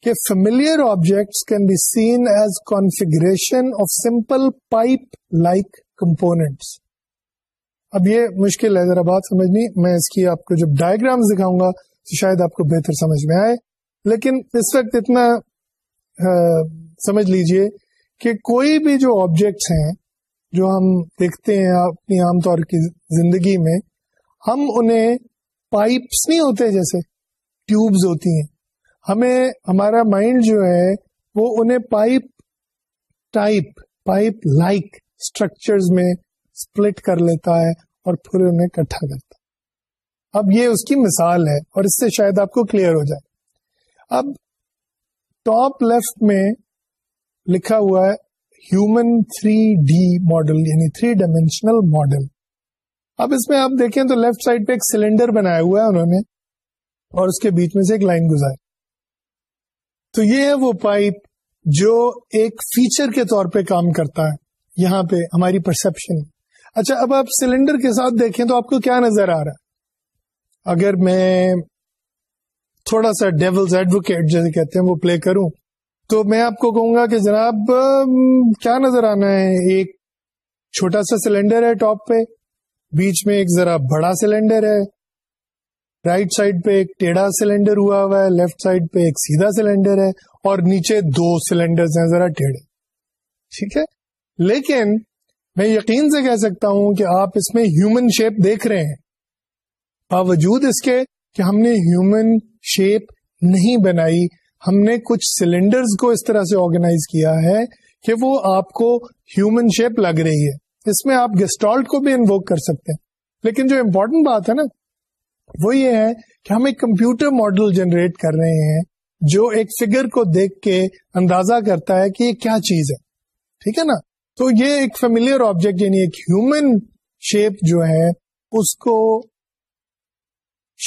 کہ familiar objects can be seen as configuration of simple pipe like components اب یہ مشکل ہے ذرا بات سمجھنی میں اس کی آپ کو جب ڈائگرام دکھاؤں گا تو شاید آپ کو بہتر سمجھ میں آئے لیکن اس وقت اتنا سمجھ لیجئے کہ کوئی بھی جو آبجیکٹس ہیں جو ہم دیکھتے ہیں اپنی عام طور کی زندگی میں ہم انہیں پائپس نہیں ہوتے جیسے ٹیوبز ہوتی ہیں ہمیں ہمارا مائنڈ جو ہے وہ انہیں pipe type pipe like structures میں اسپلٹ کر لیتا ہے اور پھر انہیں کٹھا کرتا اب یہ اس کی مثال ہے اور اس سے شاید آپ کو کلیئر ہو جائے اب ٹاپ لیفٹ میں لکھا ہوا ہے ہیومن تھری ڈی ماڈل یعنی تھری ڈائمینشنل ماڈل اب اس میں آپ دیکھیں تو لیفٹ سائڈ پہ ایک سلینڈر بنایا ہوا ہے انہوں نے اور اس کے بیچ میں سے ایک لائن گزاری تو یہ ہے وہ پائپ جو ایک فیچر کے طور پہ کام کرتا ہے یہاں پہ ہماری پرسپشن اچھا اب آپ سلینڈر کے ساتھ دیکھیں تو آپ کو کیا نظر آ رہا ہے اگر میں تھوڑا سا ڈیولز ایڈوکیٹ جیسے کہتے ہیں وہ پلے کروں تو میں آپ کو کہوں گا کہ جناب کیا نظر آنا ہے ایک چھوٹا سا سلینڈر ہے ٹاپ پہ بیچ میں ایک ذرا بڑا سلینڈر ہے رائٹ سائڈ پہ ایک ٹیڑھا سلینڈر ہوا ہوا ہے لیفٹ سائڈ پہ ایک سیدھا سلینڈر ہے اور نیچے دو سلینڈر ہیں ذرا ٹیڑھے ٹھیک ہے لیکن میں یقین سے کہہ سکتا ہوں کہ آپ اس میں ہیومن شیپ دیکھ رہے ہیں باوجود اس کے کہ ہم نے ہیومن شیپ نہیں بنائی ہم نے کچھ سلینڈرز کو اس طرح سے آرگنائز کیا ہے کہ وہ آپ کو ہیومن شیپ لگ رہی ہے اس میں آپ گسٹالٹ کو بھی انوک کر سکتے ہیں لیکن جو امپورٹنٹ بات ہے نا وہ یہ ہے کہ ہم ایک کمپیوٹر ماڈل جنریٹ کر رہے ہیں جو ایک فگر کو دیکھ کے اندازہ کرتا ہے کہ یہ کیا چیز ہے ٹھیک ہے نا تو یہ ایک فیملیئر آبجیکٹ یعنی ایک ہیومن شیپ جو ہے اس کو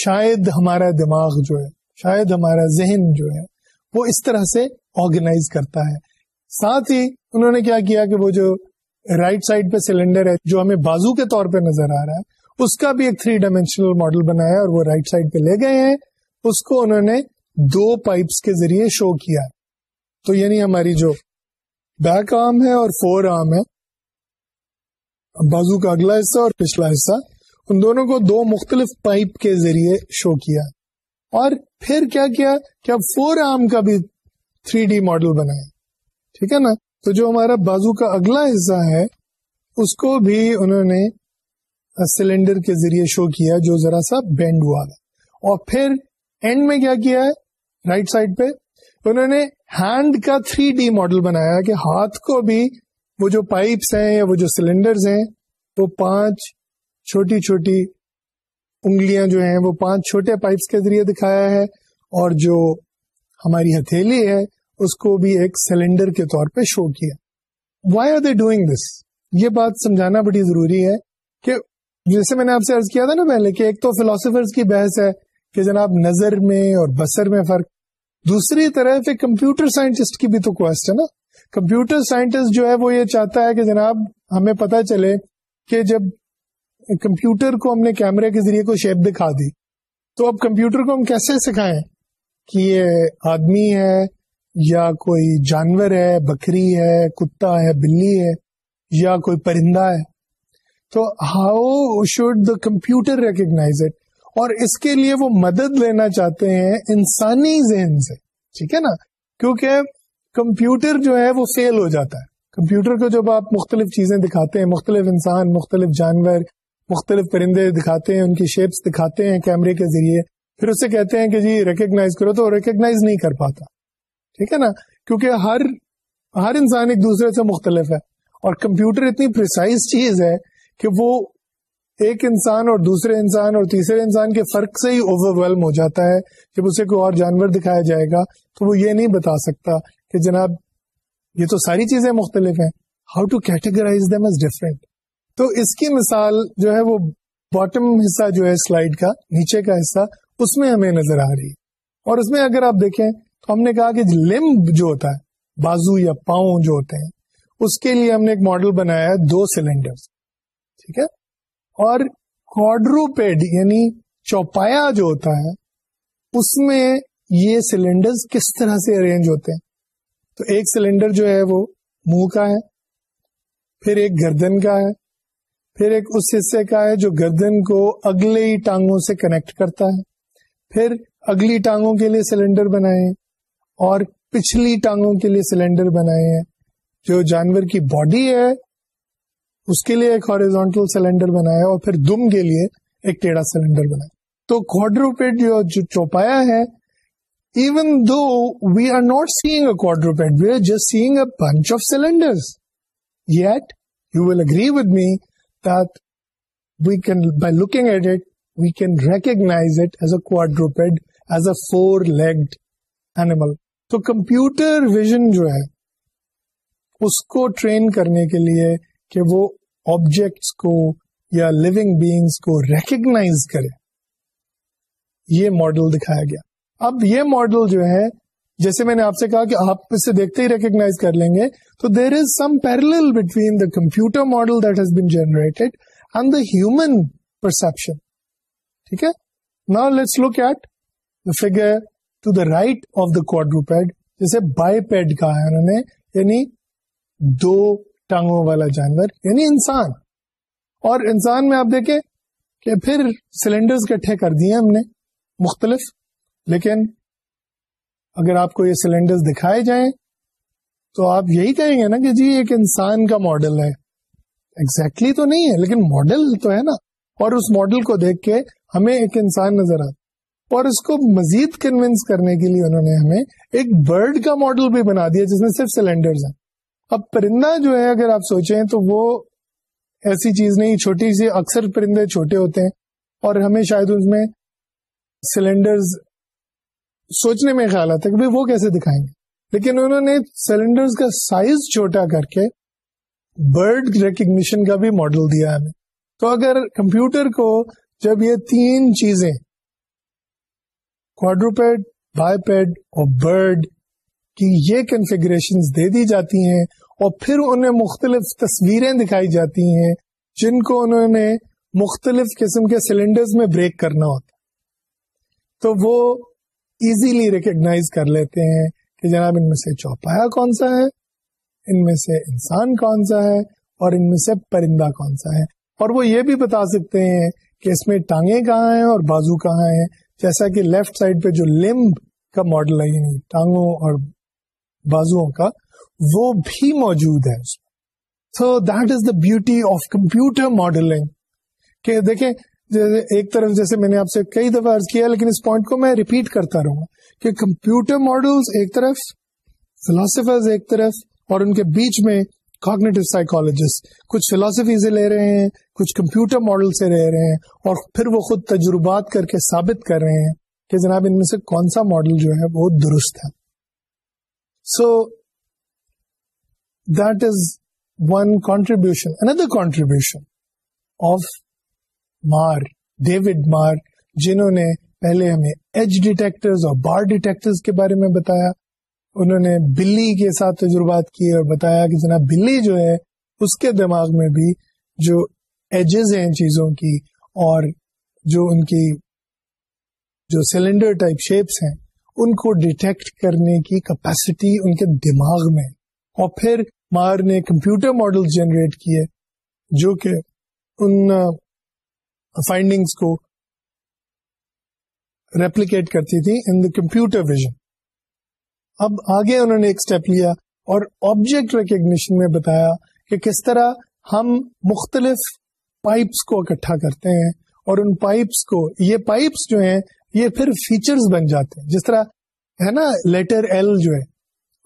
شاید ہمارا دماغ جو ہے شاید ہمارا ذہن جو ہے وہ اس طرح سے آرگنائز کرتا ہے ساتھ ہی انہوں نے کیا کیا کہ وہ جو رائٹ سائڈ پہ سلینڈر ہے جو ہمیں بازو کے طور پہ نظر آ رہا ہے اس کا بھی ایک تھری ڈائمینشنل ماڈل بنایا اور وہ رائٹ سائڈ پہ لے گئے ہیں اس کو انہوں نے دو پائپس کے ذریعے شو کیا تو یعنی ہماری جو بیک آرم ہے اور فور آرم ہے بازو کا اگلا حصہ اور پچھلا حصہ ان دونوں کو دو مختلف پائپ کے ذریعے شو کیا اور پھر کیا کیا کہ اب فور آرم کا بھی تھری ڈی ماڈل بنایا ٹھیک ہے نا تو جو ہمارا بازو کا اگلا حصہ ہے اس کو بھی انہوں نے سلینڈر کے ذریعے شو کیا جو ذرا سا بینڈ ہوا ہے اور پھر اینڈ میں کیا کیا ہے رائٹ سائڈ پہ انہوں نے ہینڈ کا تھری ڈی ماڈل بنایا کہ ہاتھ کو بھی وہ جو پائپس ہیں یا وہ جو سلینڈرز ہیں وہ پانچ چھوٹی چھوٹی انگلیاں جو ہیں وہ پانچ چھوٹے پائپس کے ذریعے دکھایا ہے اور جو ہماری ہتھیلی ہے اس کو بھی ایک سلینڈر کے طور پہ شو کیا why are they doing this یہ بات سمجھانا بڑی ضروری ہے کہ جیسے میں نے آپ سے ارض کیا تھا نا پہلے کہ ایک تو فلاسفر کی بحث ہے کہ جناب نظر میں اور بسر میں فرق دوسری طرف ایک کمپیوٹر سائنٹسٹ کی بھی تو کوسٹ ہے نا کمپیوٹر سائنٹسٹ جو ہے وہ یہ چاہتا ہے کہ جناب ہمیں پتہ چلے کہ جب کمپیوٹر کو ہم نے کیمرے کے ذریعے کوئی شیپ دکھا دی تو اب کمپیوٹر کو ہم کیسے سکھائیں کہ یہ آدمی ہے یا کوئی جانور ہے بکری ہے کتا ہے بلی ہے یا کوئی پرندہ ہے تو how should the computer recognise اور اس کے لیے وہ مدد لینا چاہتے ہیں انسانی ذہن سے ٹھیک ہے نا کیونکہ کمپیوٹر جو ہے وہ فیل ہو جاتا ہے کمپیوٹر کو جب آپ مختلف چیزیں دکھاتے ہیں مختلف انسان مختلف جانور مختلف پرندے دکھاتے ہیں ان کی شیپس دکھاتے ہیں کیمرے کے ذریعے پھر اسے کہتے ہیں کہ جی ریکگنائز کرو تو ریکگنائز نہیں کر پاتا ٹھیک ہے نا کیونکہ ہر ہر انسان ایک دوسرے سے مختلف ہے اور کمپیوٹر اتنی پرسائز چیز ہے کہ وہ ایک انسان اور دوسرے انسان اور تیسرے انسان کے فرق سے ہی اوور ویلم ہو جاتا ہے جب اسے کوئی اور جانور دکھایا جائے گا تو وہ یہ نہیں بتا سکتا کہ جناب یہ تو ساری چیزیں مختلف ہیں how to categorise them as different تو اس کی مثال جو ہے وہ باٹم حصہ جو ہے سلائڈ کا نیچے کا حصہ اس میں ہمیں نظر آ رہی ہے اور اس میں اگر آپ دیکھیں تو ہم نے کہا کہ لمب جو ہوتا ہے بازو یا پاؤں جو ہوتے ہیں اس کے لیے ہم نے ایک ماڈل بنایا ہے دو سلینڈر ٹھیک ہے اور کوڈروپیڈ یعنی چوپایا جو ہوتا ہے اس میں یہ سلینڈر کس طرح سے ارینج ہوتے ہیں تو ایک سلینڈر جو ہے وہ منہ کا ہے پھر ایک گردن کا ہے پھر ایک اس حصے کا ہے جو گردن کو اگلی ٹانگوں سے کنیکٹ کرتا ہے پھر اگلی ٹانگوں کے لیے سلینڈر بنائے اور پچھلی ٹانگوں کے لیے سلینڈر بنائے ہیں جو جانور کی باڈی ہے اس کے لیے ایک ہارزونٹل سلینڈر بنایا اور پھر دم کے لیے ایک ٹیڑھا سلینڈر بنایا تو کوڈروپیٹ جو چوپایا ہے even though we are not seeing a quadruped we are just seeing a bunch of cylinder yet you will agree with me we can by looking at it we can recognise it as a quadruped as a four leg animal تو computer vision جو ہے اس کو train کرنے کے لیے کہ وہ objects کو یا لونگ بیگس کو ریکگنائز کرے یہ ماڈل دکھایا گیا اب یہ ماڈل جو ہے جیسے میں نے آپ سے کہا کہ آپ اسے دیکھتے ہی ریکگناز کر لیں گے تو there is some parallel between the computer model that has been generated and the human perception ٹھیک ہے نا let's at the figure to the right of the quadruped جیسے بائی پیڈ کہا ہے انہوں نے یعنی دو ٹانگوں والا جانور یعنی انسان اور انسان میں آپ دیکھیں کہ پھر سلینڈر کٹھے کر دیے ہم نے مختلف لیکن اگر آپ کو یہ سلینڈر دکھائے جائیں تو آپ یہی کہیں گے نا کہ جی ایک انسان کا ماڈل ہے exactly تو نہیں ہے لیکن ماڈل تو ہے نا اور اس ماڈل کو دیکھ کے ہمیں ایک انسان نظر آتا اور اس کو مزید کنوینس کرنے کے لیے انہوں نے ہمیں ایک برڈ کا ماڈل بھی بنا دیا جس میں صرف سلینڈرز ہیں اب پرندہ جو ہے اگر آپ سوچیں تو وہ ایسی چیز نہیں چھوٹی سی اکثر پرندے چھوٹے ہوتے ہیں اور ہمیں شاید اس میں سلینڈرز سوچنے میں خیال آتا ہے کہ وہ کیسے دکھائیں گے لیکن انہوں نے سلینڈر کا سائز چھوٹا کر کے برڈ ریکگنیشن کا بھی ماڈل دیا ہمیں تو اگر کمپیوٹر کو جب یہ تین چیزیں کوڈروپیڈ بائی پیڈ اور برڈ کی یہ کنفیگریشن دے دی جاتی ہیں اور پھر انہیں مختلف تصویریں دکھائی جاتی ہیں جن کو انہوں نے مختلف قسم کے سلینڈرز میں بریک کرنا ہوتا تو وہ ایزیلی ریکگنائز کر لیتے ہیں کہ جناب ان میں سے چوپایا کون سا ہے ان میں سے انسان کون سا ہے اور ان میں سے پرندہ کون سا ہے اور وہ یہ بھی بتا سکتے ہیں کہ اس میں ٹانگیں کہاں ہیں اور بازو کہاں ہیں جیسا کہ لیفٹ سائڈ پہ جو لمب کا ماڈل ہے یعنی ٹانگوں اور بازو کا وہ بھی موجود ہے so that is the beauty of computer modelling کہ دیکھیں ایک طرف جیسے میں نے آپ سے کئی دفعہ کیا لیکن اس پوائنٹ کو میں ریپیٹ کرتا رہا کہ کمپیوٹر ماڈل ایک طرف فلاسفرز ایک طرف اور ان کے بیچ میں کاگنیٹو کچھ فلاسفی سے لے رہے ہیں کچھ کمپیوٹر ماڈل سے لے رہے ہیں اور پھر وہ خود تجربات کر کے ثابت کر رہے ہیں کہ جناب ان میں سے کون سا ماڈل جو ہے وہ درست ہے so that is one contribution another contribution of Marr David Marr جنہوں نے پہلے ہمیں ایج ڈیٹیکٹر بار ڈیٹیکٹر کے بارے میں بتایا انہوں نے بلی کے ساتھ تجربات کیے اور بتایا کہ جناب بلی جو ہے اس کے دماغ میں بھی جو ایجز ہیں چیزوں کی اور جو ان کی جو سلینڈر ٹائپ شیپس ہیں ان کو ڈیٹیکٹ کرنے کی کیپیسٹی ان کے دماغ میں اور پھر مار نے کمپیوٹر ماڈل جنریٹ کیے جو کہ ان فائنڈنگس کو ریپلیکیٹ کرتی تھی ان دا کمپیوٹر ویژن اب آگے انہوں نے ایک اسٹیپ لیا اور آبجیکٹ ریکگنیشن میں بتایا کہ کس طرح ہم مختلف پائپس کو اکٹھا کرتے ہیں اور ان پائپس کو یہ پائپس جو ہیں یہ پھر فیچرز بن جاتے ہیں جس طرح ہے نا لیٹر ایل جو ہے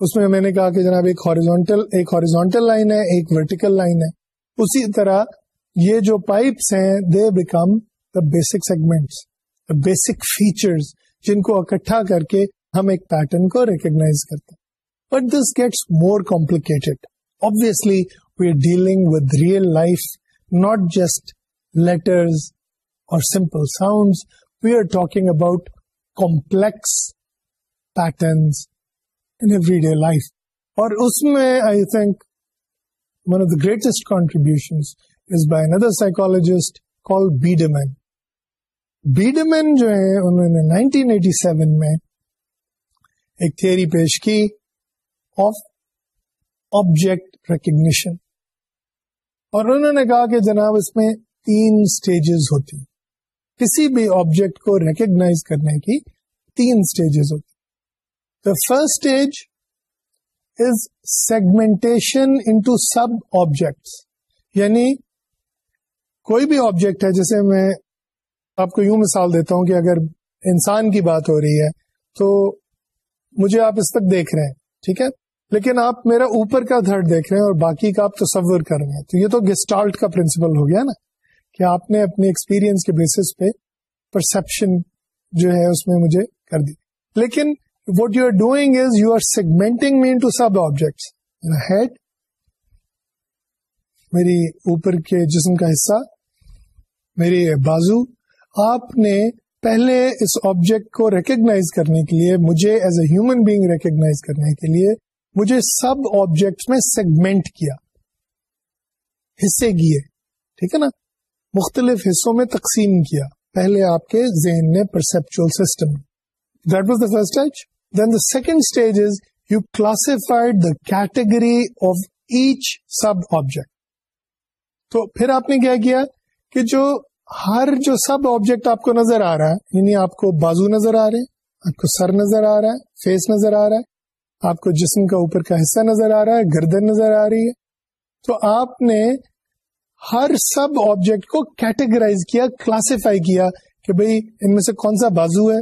اس میں میں نے کہا کہ جناب ایک ہاریزونٹل ایک ہارزونٹل لائن ہے ایک ورٹیکل لائن ہے اسی طرح یہ جو پائپس ہیں they become the basic segments basic features جن کو اکٹھا کر کے ہم ایک پیٹرن کو ریکگناز کرتے ہیں but this gets more complicated life not just letters اور simple sound we are talking about complex patterns everyday life اور اس میں I think one of the greatest contribution by another psychologist کال نے 1987 میں ایک جو پیش کی آف آبجیکٹ ریکگنیشن اور انہوں نے کہا کہ جناب اس میں تین اسٹیج ہوتی کسی بھی آبجیکٹ کو ریکگناز کرنے کی تین اسٹیج ہوتی the first stage is segmentation into sub objects یعنی کوئی بھی آبجیکٹ ہے جیسے میں آپ کو یوں مثال دیتا ہوں کہ اگر انسان کی بات ہو رہی ہے تو مجھے آپ اس تک دیکھ رہے ہیں ٹھیک ہے لیکن آپ میرا اوپر کا دھڑ دیکھ رہے ہیں اور باقی کا آپ تصور کر رہے ہیں تو یہ تو گسٹالٹ کا پرنسپل ہو گیا نا کہ آپ نے اپنے ایکسپیرینس کے بیسس پہ پرسپشن جو ہے اس میں مجھے کر دی لیکن what you are doing is you are segmenting to sub objects head میری اوپر کے جسم کا حصہ میری بازو آپ نے پہلے اس آبجیکٹ کو ریکگنائز کرنے کے لیے مجھے as a human being recognise کرنے کے لیے مجھے سب آبجیکٹ میں سیگمنٹ کیا حصے کیے ٹھیک ہے نا مختلف حصوں میں تقسیم کیا پہلے آپ کے ذہن نے perceptual system that was the first then the second stage is you classified the category of each sub object تو پھر آپ نے کیا کیا کہ جو ہر جو سب آبجیکٹ آپ کو نظر آ رہا ہے یعنی آپ کو بازو نظر آ رہے ہیں آپ کو سر نظر آ رہا ہے فیس نظر آ رہا ہے آپ کو جسم کا اوپر کا حصہ نظر آ رہا ہے گردن نظر آ رہی ہے تو آپ نے ہر سب آبجیکٹ کو کیٹیگرائز کیا کلاسیفائی کیا کہ بھئی ان میں سے کون سا بازو ہے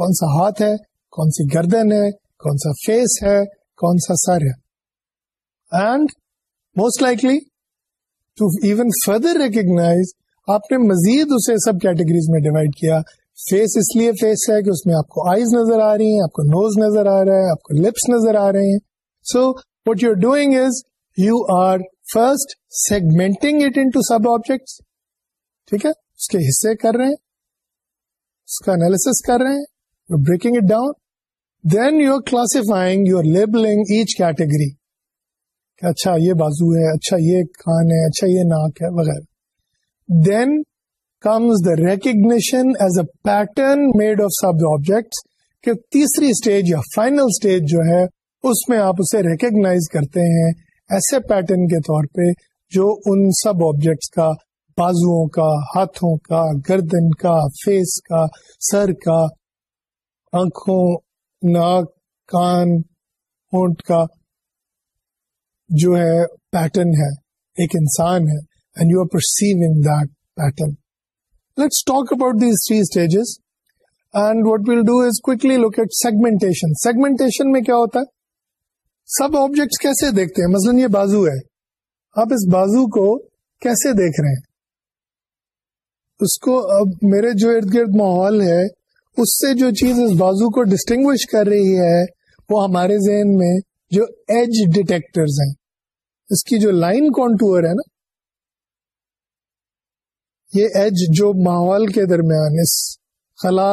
کون سا ہاتھ ہے کون سی گردن ہے کون سا فیس ہے کون سا سر ہے and most likely to even further recognise آپ نے مزید اسے سب کیٹیگریز میں ڈیوائڈ کیا فیس اس لیے فیس ہے کہ اس میں آپ آپ کو کو آئیز نظر آ رہی ہیں نوز نظر آ رہا ہے آپ کو لپس نظر آ رہے ہیں so what you doing is you are first segmenting it in sub objects ٹھیک ہے اس کے حصے کر رہے ہیں اس کا انالیس کر رہے ہیں breaking it down then you are classifying you are labelling each category کہ اچھا یہ بازو ہے اچھا یہ کان ہے اچھا یہ ناک ہے وغیرہ then comes the recognition is a pattern made of sub objects کہ تیسری اسٹیج یا فائنل اسٹیج جو ہے اس میں آپ اسے ریکگنائز کرتے ہیں ایسے پیٹرن کے طور پہ جو ان سب آبجیکٹس کا بازو کا ہاتھوں کا گردن کا فیس کا سر کا آنکھوں ناک کان ہونٹ کا جو ہے پیٹرن ہے ایک انسان ہے and you are perceiving that pattern let's talk about these three stages and what we'll do is quickly look at segmentation segmentation میں کیا ہوتا ہے سب آبجیکٹس کیسے دیکھتے ہیں مثلاً یہ بازو ہے آپ اس بازو کو کیسے دیکھ رہے ہیں اس کو اب میرے جو ارد گرد ماحول ہے اس سے جو چیز اس بازو کو ڈسٹنگوش کر رہی ہے وہ ہمارے ذہن میں جو ایج ڈیٹیکٹرز ہیں اس کی جو لائن کانٹور ہے نا یہ ایج جو ماحول کے درمیان اس خلا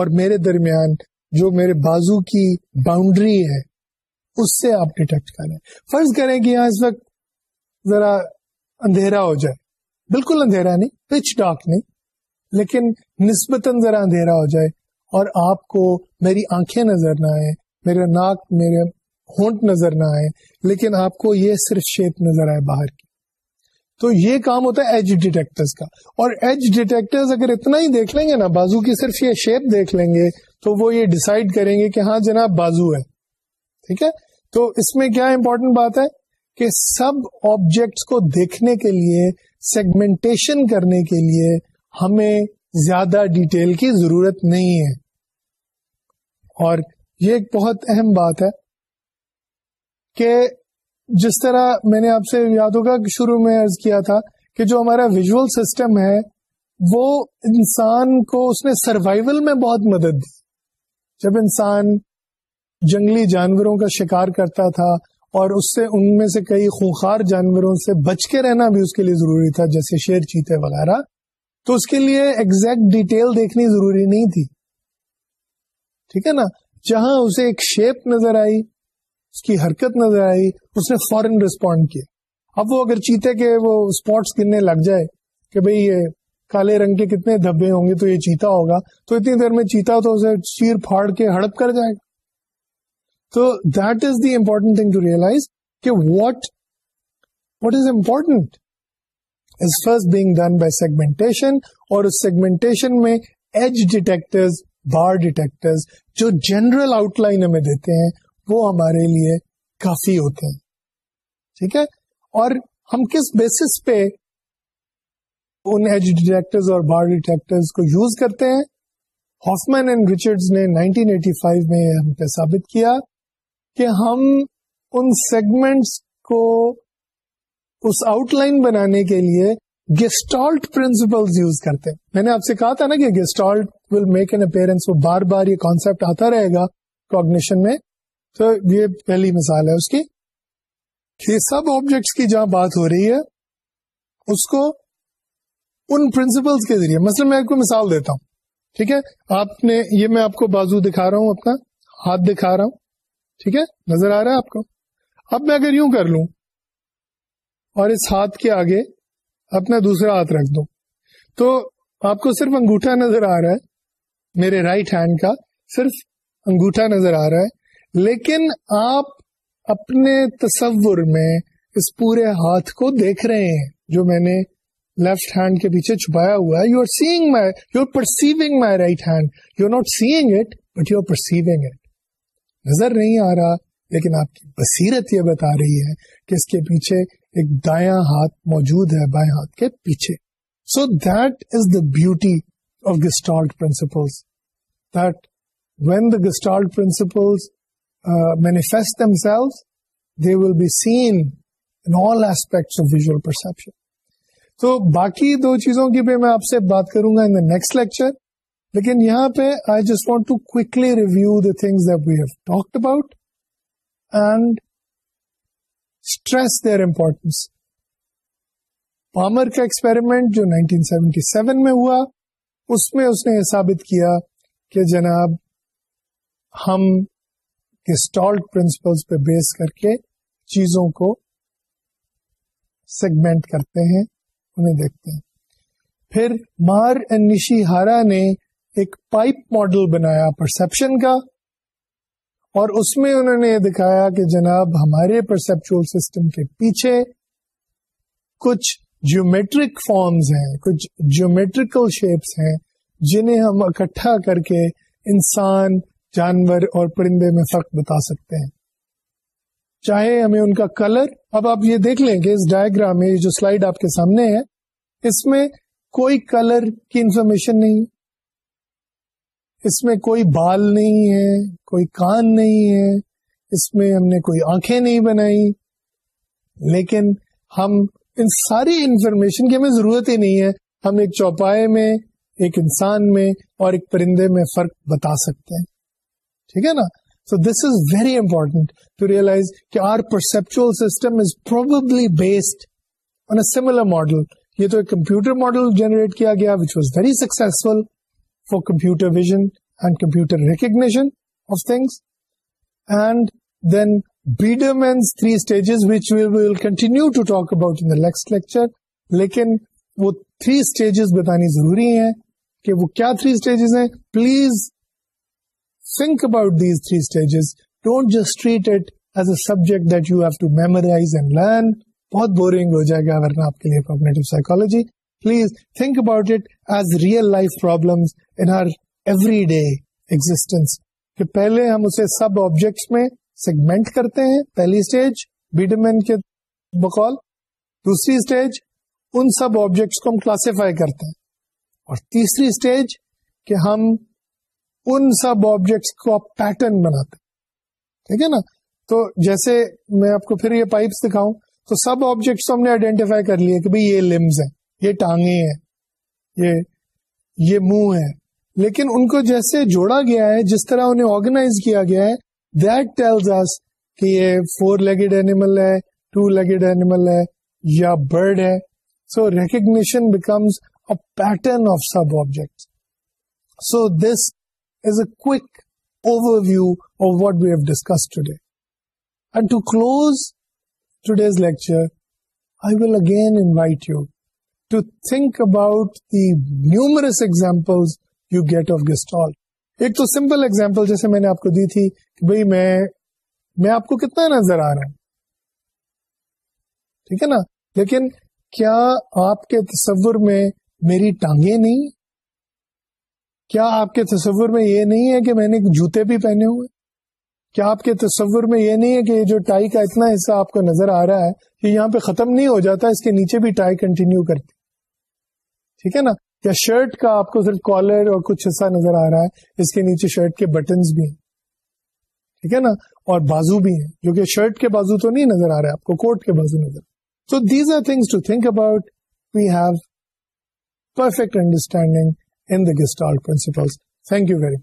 اور میرے درمیان جو میرے بازو کی باؤنڈری ہے اس سے آپ ڈیٹیکٹ کریں فرض کریں کہ یہاں اس وقت ذرا اندھیرا ہو جائے بالکل اندھیرا نہیں پچ ڈاک نہیں لیکن نسبتاً ذرا اندھیرا ہو جائے اور آپ کو میری آنکھیں نظر نہ آئے میرے ناک میرے ہونٹ نظر نہ آئے لیکن آپ کو یہ صرف شیپ نظر آئے باہر کی تو یہ کام ہوتا ہے ایج ڈیٹیکٹرز کا اور ایج ڈیٹیکٹرز اگر اتنا ہی دیکھ لیں گے نا بازو کی صرف یہ شیپ دیکھ لیں گے تو وہ یہ ڈیسائیڈ کریں گے کہ ہاں جناب بازو ہے ٹھیک ہے تو اس میں کیا امپورٹنٹ بات ہے کہ سب آبجیکٹس کو دیکھنے کے لیے سیگمنٹیشن کرنے کے لیے ہمیں زیادہ ڈیٹیل کی ضرورت نہیں ہے اور یہ ایک بہت اہم بات ہے کہ جس طرح میں نے آپ سے یاد ہوگا شروع میں عرض کیا تھا کہ جو ہمارا ویژل سسٹم ہے وہ انسان کو اس نے سروائیول میں بہت مدد دی جب انسان جنگلی جانوروں کا شکار کرتا تھا اور اس سے ان میں سے کئی خونخار جانوروں سے بچ کے رہنا بھی اس کے لیے ضروری تھا جیسے شیر چیتے وغیرہ تو اس کے لیے ایکزیکٹ ڈیٹیل دیکھنی ضروری نہیں تھی ٹھیک ہے نا جہاں اسے ایک شیپ نظر آئی اس کی حرکت نظر آئی اس نے فورن ریسپونڈ کیا اب وہ اگر چیتے کے وہ اسپوٹس گننے لگ جائے کہ بھئی یہ کالے رنگ کے کتنے دھبے ہوں گے تو یہ چیتا ہوگا تو اتنی دیر میں چیتا تو اسے چیر پھاڑ کے ہڑپ کر جائے گا تو that is the important thing to realise کہ what what is important is first being done by segmentation اور اس سیگمنٹیشن میں ایج ڈیٹیکٹرز بار ڈیٹیکٹر جو جنرل آؤٹ لائن ہمیں دیتے ہیں وہ ہمارے لیے کافی ہوتے ہیں ٹھیک ہے اور ہم کس بیسس پہ ان ایج ڈیٹیکٹرز اور بار ڈیٹیکٹرز کو یوز کرتے ہیں ہافمین اینڈ نے 1985 میں ہم پہ ثابت کیا کہ ہم ان سیگمنٹس کو اس آؤٹ لائن بنانے کے لیے گیسٹالٹ پرنسپل یوز کرتے ہیں میں نے آپ سے کہا تھا نا کہ gestalt will make an A وہ بار بار یہ کانسپٹ آتا رہے گا کوگنیشن میں تو یہ پہلی مثال ہے اس کی سب آبجیکٹس کی جہاں بات ہو رہی ہے اس کو ان پرنسپلس کے ذریعے مثلا میں مثال دیتا ہوں ٹھیک ہے آپ نے یہ میں آپ کو بازو دکھا رہا ہوں اپنا ہاتھ دکھا رہا ہوں ٹھیک ہے نظر آ رہا ہے آپ کو اب میں اگر یوں کر لوں اور اس ہاتھ کے آگے اپنا دوسرا ہاتھ رکھ دوں تو آپ کو صرف انگوٹھا نظر آ رہا ہے میرے رائٹ ہینڈ کا صرف انگوٹھا نظر آ رہا ہے لیکن آپ اپنے تصور میں اس پورے ہاتھ کو دیکھ رہے ہیں جو میں نے لیفٹ ہینڈ کے پیچھے چھپایا ہوا ہے you are seeing my you are perceiving my right hand you are not seeing it but you are perceiving it نظر نہیں آ رہا لیکن آپ کی بصیرت یہ بتا رہی ہے کہ اس کے پیچھے ایک دایا ہاتھ موجود ہے بائیں ہاتھ کے پیچھے so that is the beauty of gestalt principles that when the gestalt principles manifest themselves they will be seen in all aspects of visual perception تو باقی دو چیزوں کی بھی میں آپ سے بات کروں گا ان دا نیکسٹ لیکچر لیکن یہاں پہ I just want to clearly review the things that we have talked about and stress their importance Palmer کا ایکسپیریمنٹ جو 1977 میں ہوا اس میں اس نے یہ ثابت کیا کہ جناب ہم گسٹالٹ پرنسپلس پہ بیس کر کے چیزوں کو سیگمنٹ کرتے ہیں انہیں دیکھتے ہیں پھر مار نشی ہارا نے ایک پائپ ماڈل بنایا پرسپشن کا اور اس میں انہوں نے دکھایا کہ جناب ہمارے پرسپچل سسٹم کے پیچھے کچھ جیومیٹرک فارمز ہیں کچھ جیومیٹریکل شیپس ہیں جنہیں ہم اکٹھا کر کے انسان جانور اور پرندے میں فرق بتا سکتے ہیں چاہے ہمیں ان کا کلر اب آپ یہ دیکھ لیں کہ اس ڈائگرام میں جو سلائیڈ آپ کے سامنے ہے اس میں کوئی کلر کی انفارمیشن نہیں اس میں کوئی بال نہیں ہے کوئی کان نہیں ہے اس میں ہم نے کوئی آنکھیں نہیں بنائی لیکن ہم ان ساری انفارمیشن کی ہمیں ضرورت ہی نہیں ہے ہم ایک چوپائے میں ایک انسان میں اور ایک پرندے میں فرق بتا سکتے ہیں ٹھیک ہے نا so this is very important to realise کہ our perceptual system is probably based on a model یہ تو ایک کمپیوٹر ماڈل جنریٹ کیا گیا which was very for computer computer vision and and recognition of things then three stages which we will continue to talk about lecture لیکن وہ three stages بتانی ضروری ہیں کہ وہ کیا تھری اسٹیجز ہیں please think about these three stages. Don't just treat it as a subject that you have to memorize and learn. It's very boring if you have a cognitive psychology. Please think about it as real life problems in our everyday existence. کہ پہلے ہم اسے سب objects میں segment کرتے ہیں پہلی stage بیڈمین کے بقول دوسری سٹیج ان سب آبجیکٹس کو ہم کلاسیفائی کرتے ہیں اور تیسری سٹیج کہ ہم ان سب آبجیکٹس کو آپ پیٹرن بناتے ٹھیک ہے نا تو جیسے میں آپ کو پھر یہ پائپس دکھاؤں تو سب آبجیکٹس ہم نے آئیڈینٹیفائی کر لیے کہ بھائی یہ لمز ہیں یہ ٹانگیں ہیں یہ یہ منہ ہے لیکن ان کو جیسے جوڑا گیا ہے جس طرح انہیں آرگنائز کیا گیا ہے دیٹ ٹیلز کہ یہ فور لیگڈ اینیمل ہے ٹو لیگڈ اینیمل ہے یا برڈ ہے so recognition becomes a pattern of sub objects so this ایک تو سمپل اگزامپل جیسے میں نے آپ کو دی تھی کہ بھائی میں آپ کو کتنا نظر آ رہا ہوں ٹھیک ہے نا لیکن کیا آپ کے تصور میں میری ٹانگیں نہیں کیا آپ کے تصور میں یہ نہیں ہے کہ میں نے جوتے بھی پہنے ہوئے کیا آپ کے تصور میں یہ نہیں ہے کہ یہ جو ٹائی کا اتنا حصہ آپ کو نظر آ رہا ہے یہ یہاں پہ ختم نہیں ہو جاتا اس کے نیچے بھی ٹائی کنٹینیو کرتی ٹھیک ہے نا یا شرٹ کا آپ کو صرف کالر اور کچھ حصہ نظر آ رہا ہے اس کے نیچے شرٹ کے بٹنز بھی ہیں ٹھیک ہے نا اور بازو بھی ہیں جو کہ شرٹ کے بازو تو نہیں نظر آ رہا ہے آپ کو کوٹ کے بازو نظر تو these are things to think about we have perfect understanding in the Gestalt principles. Thank you very much.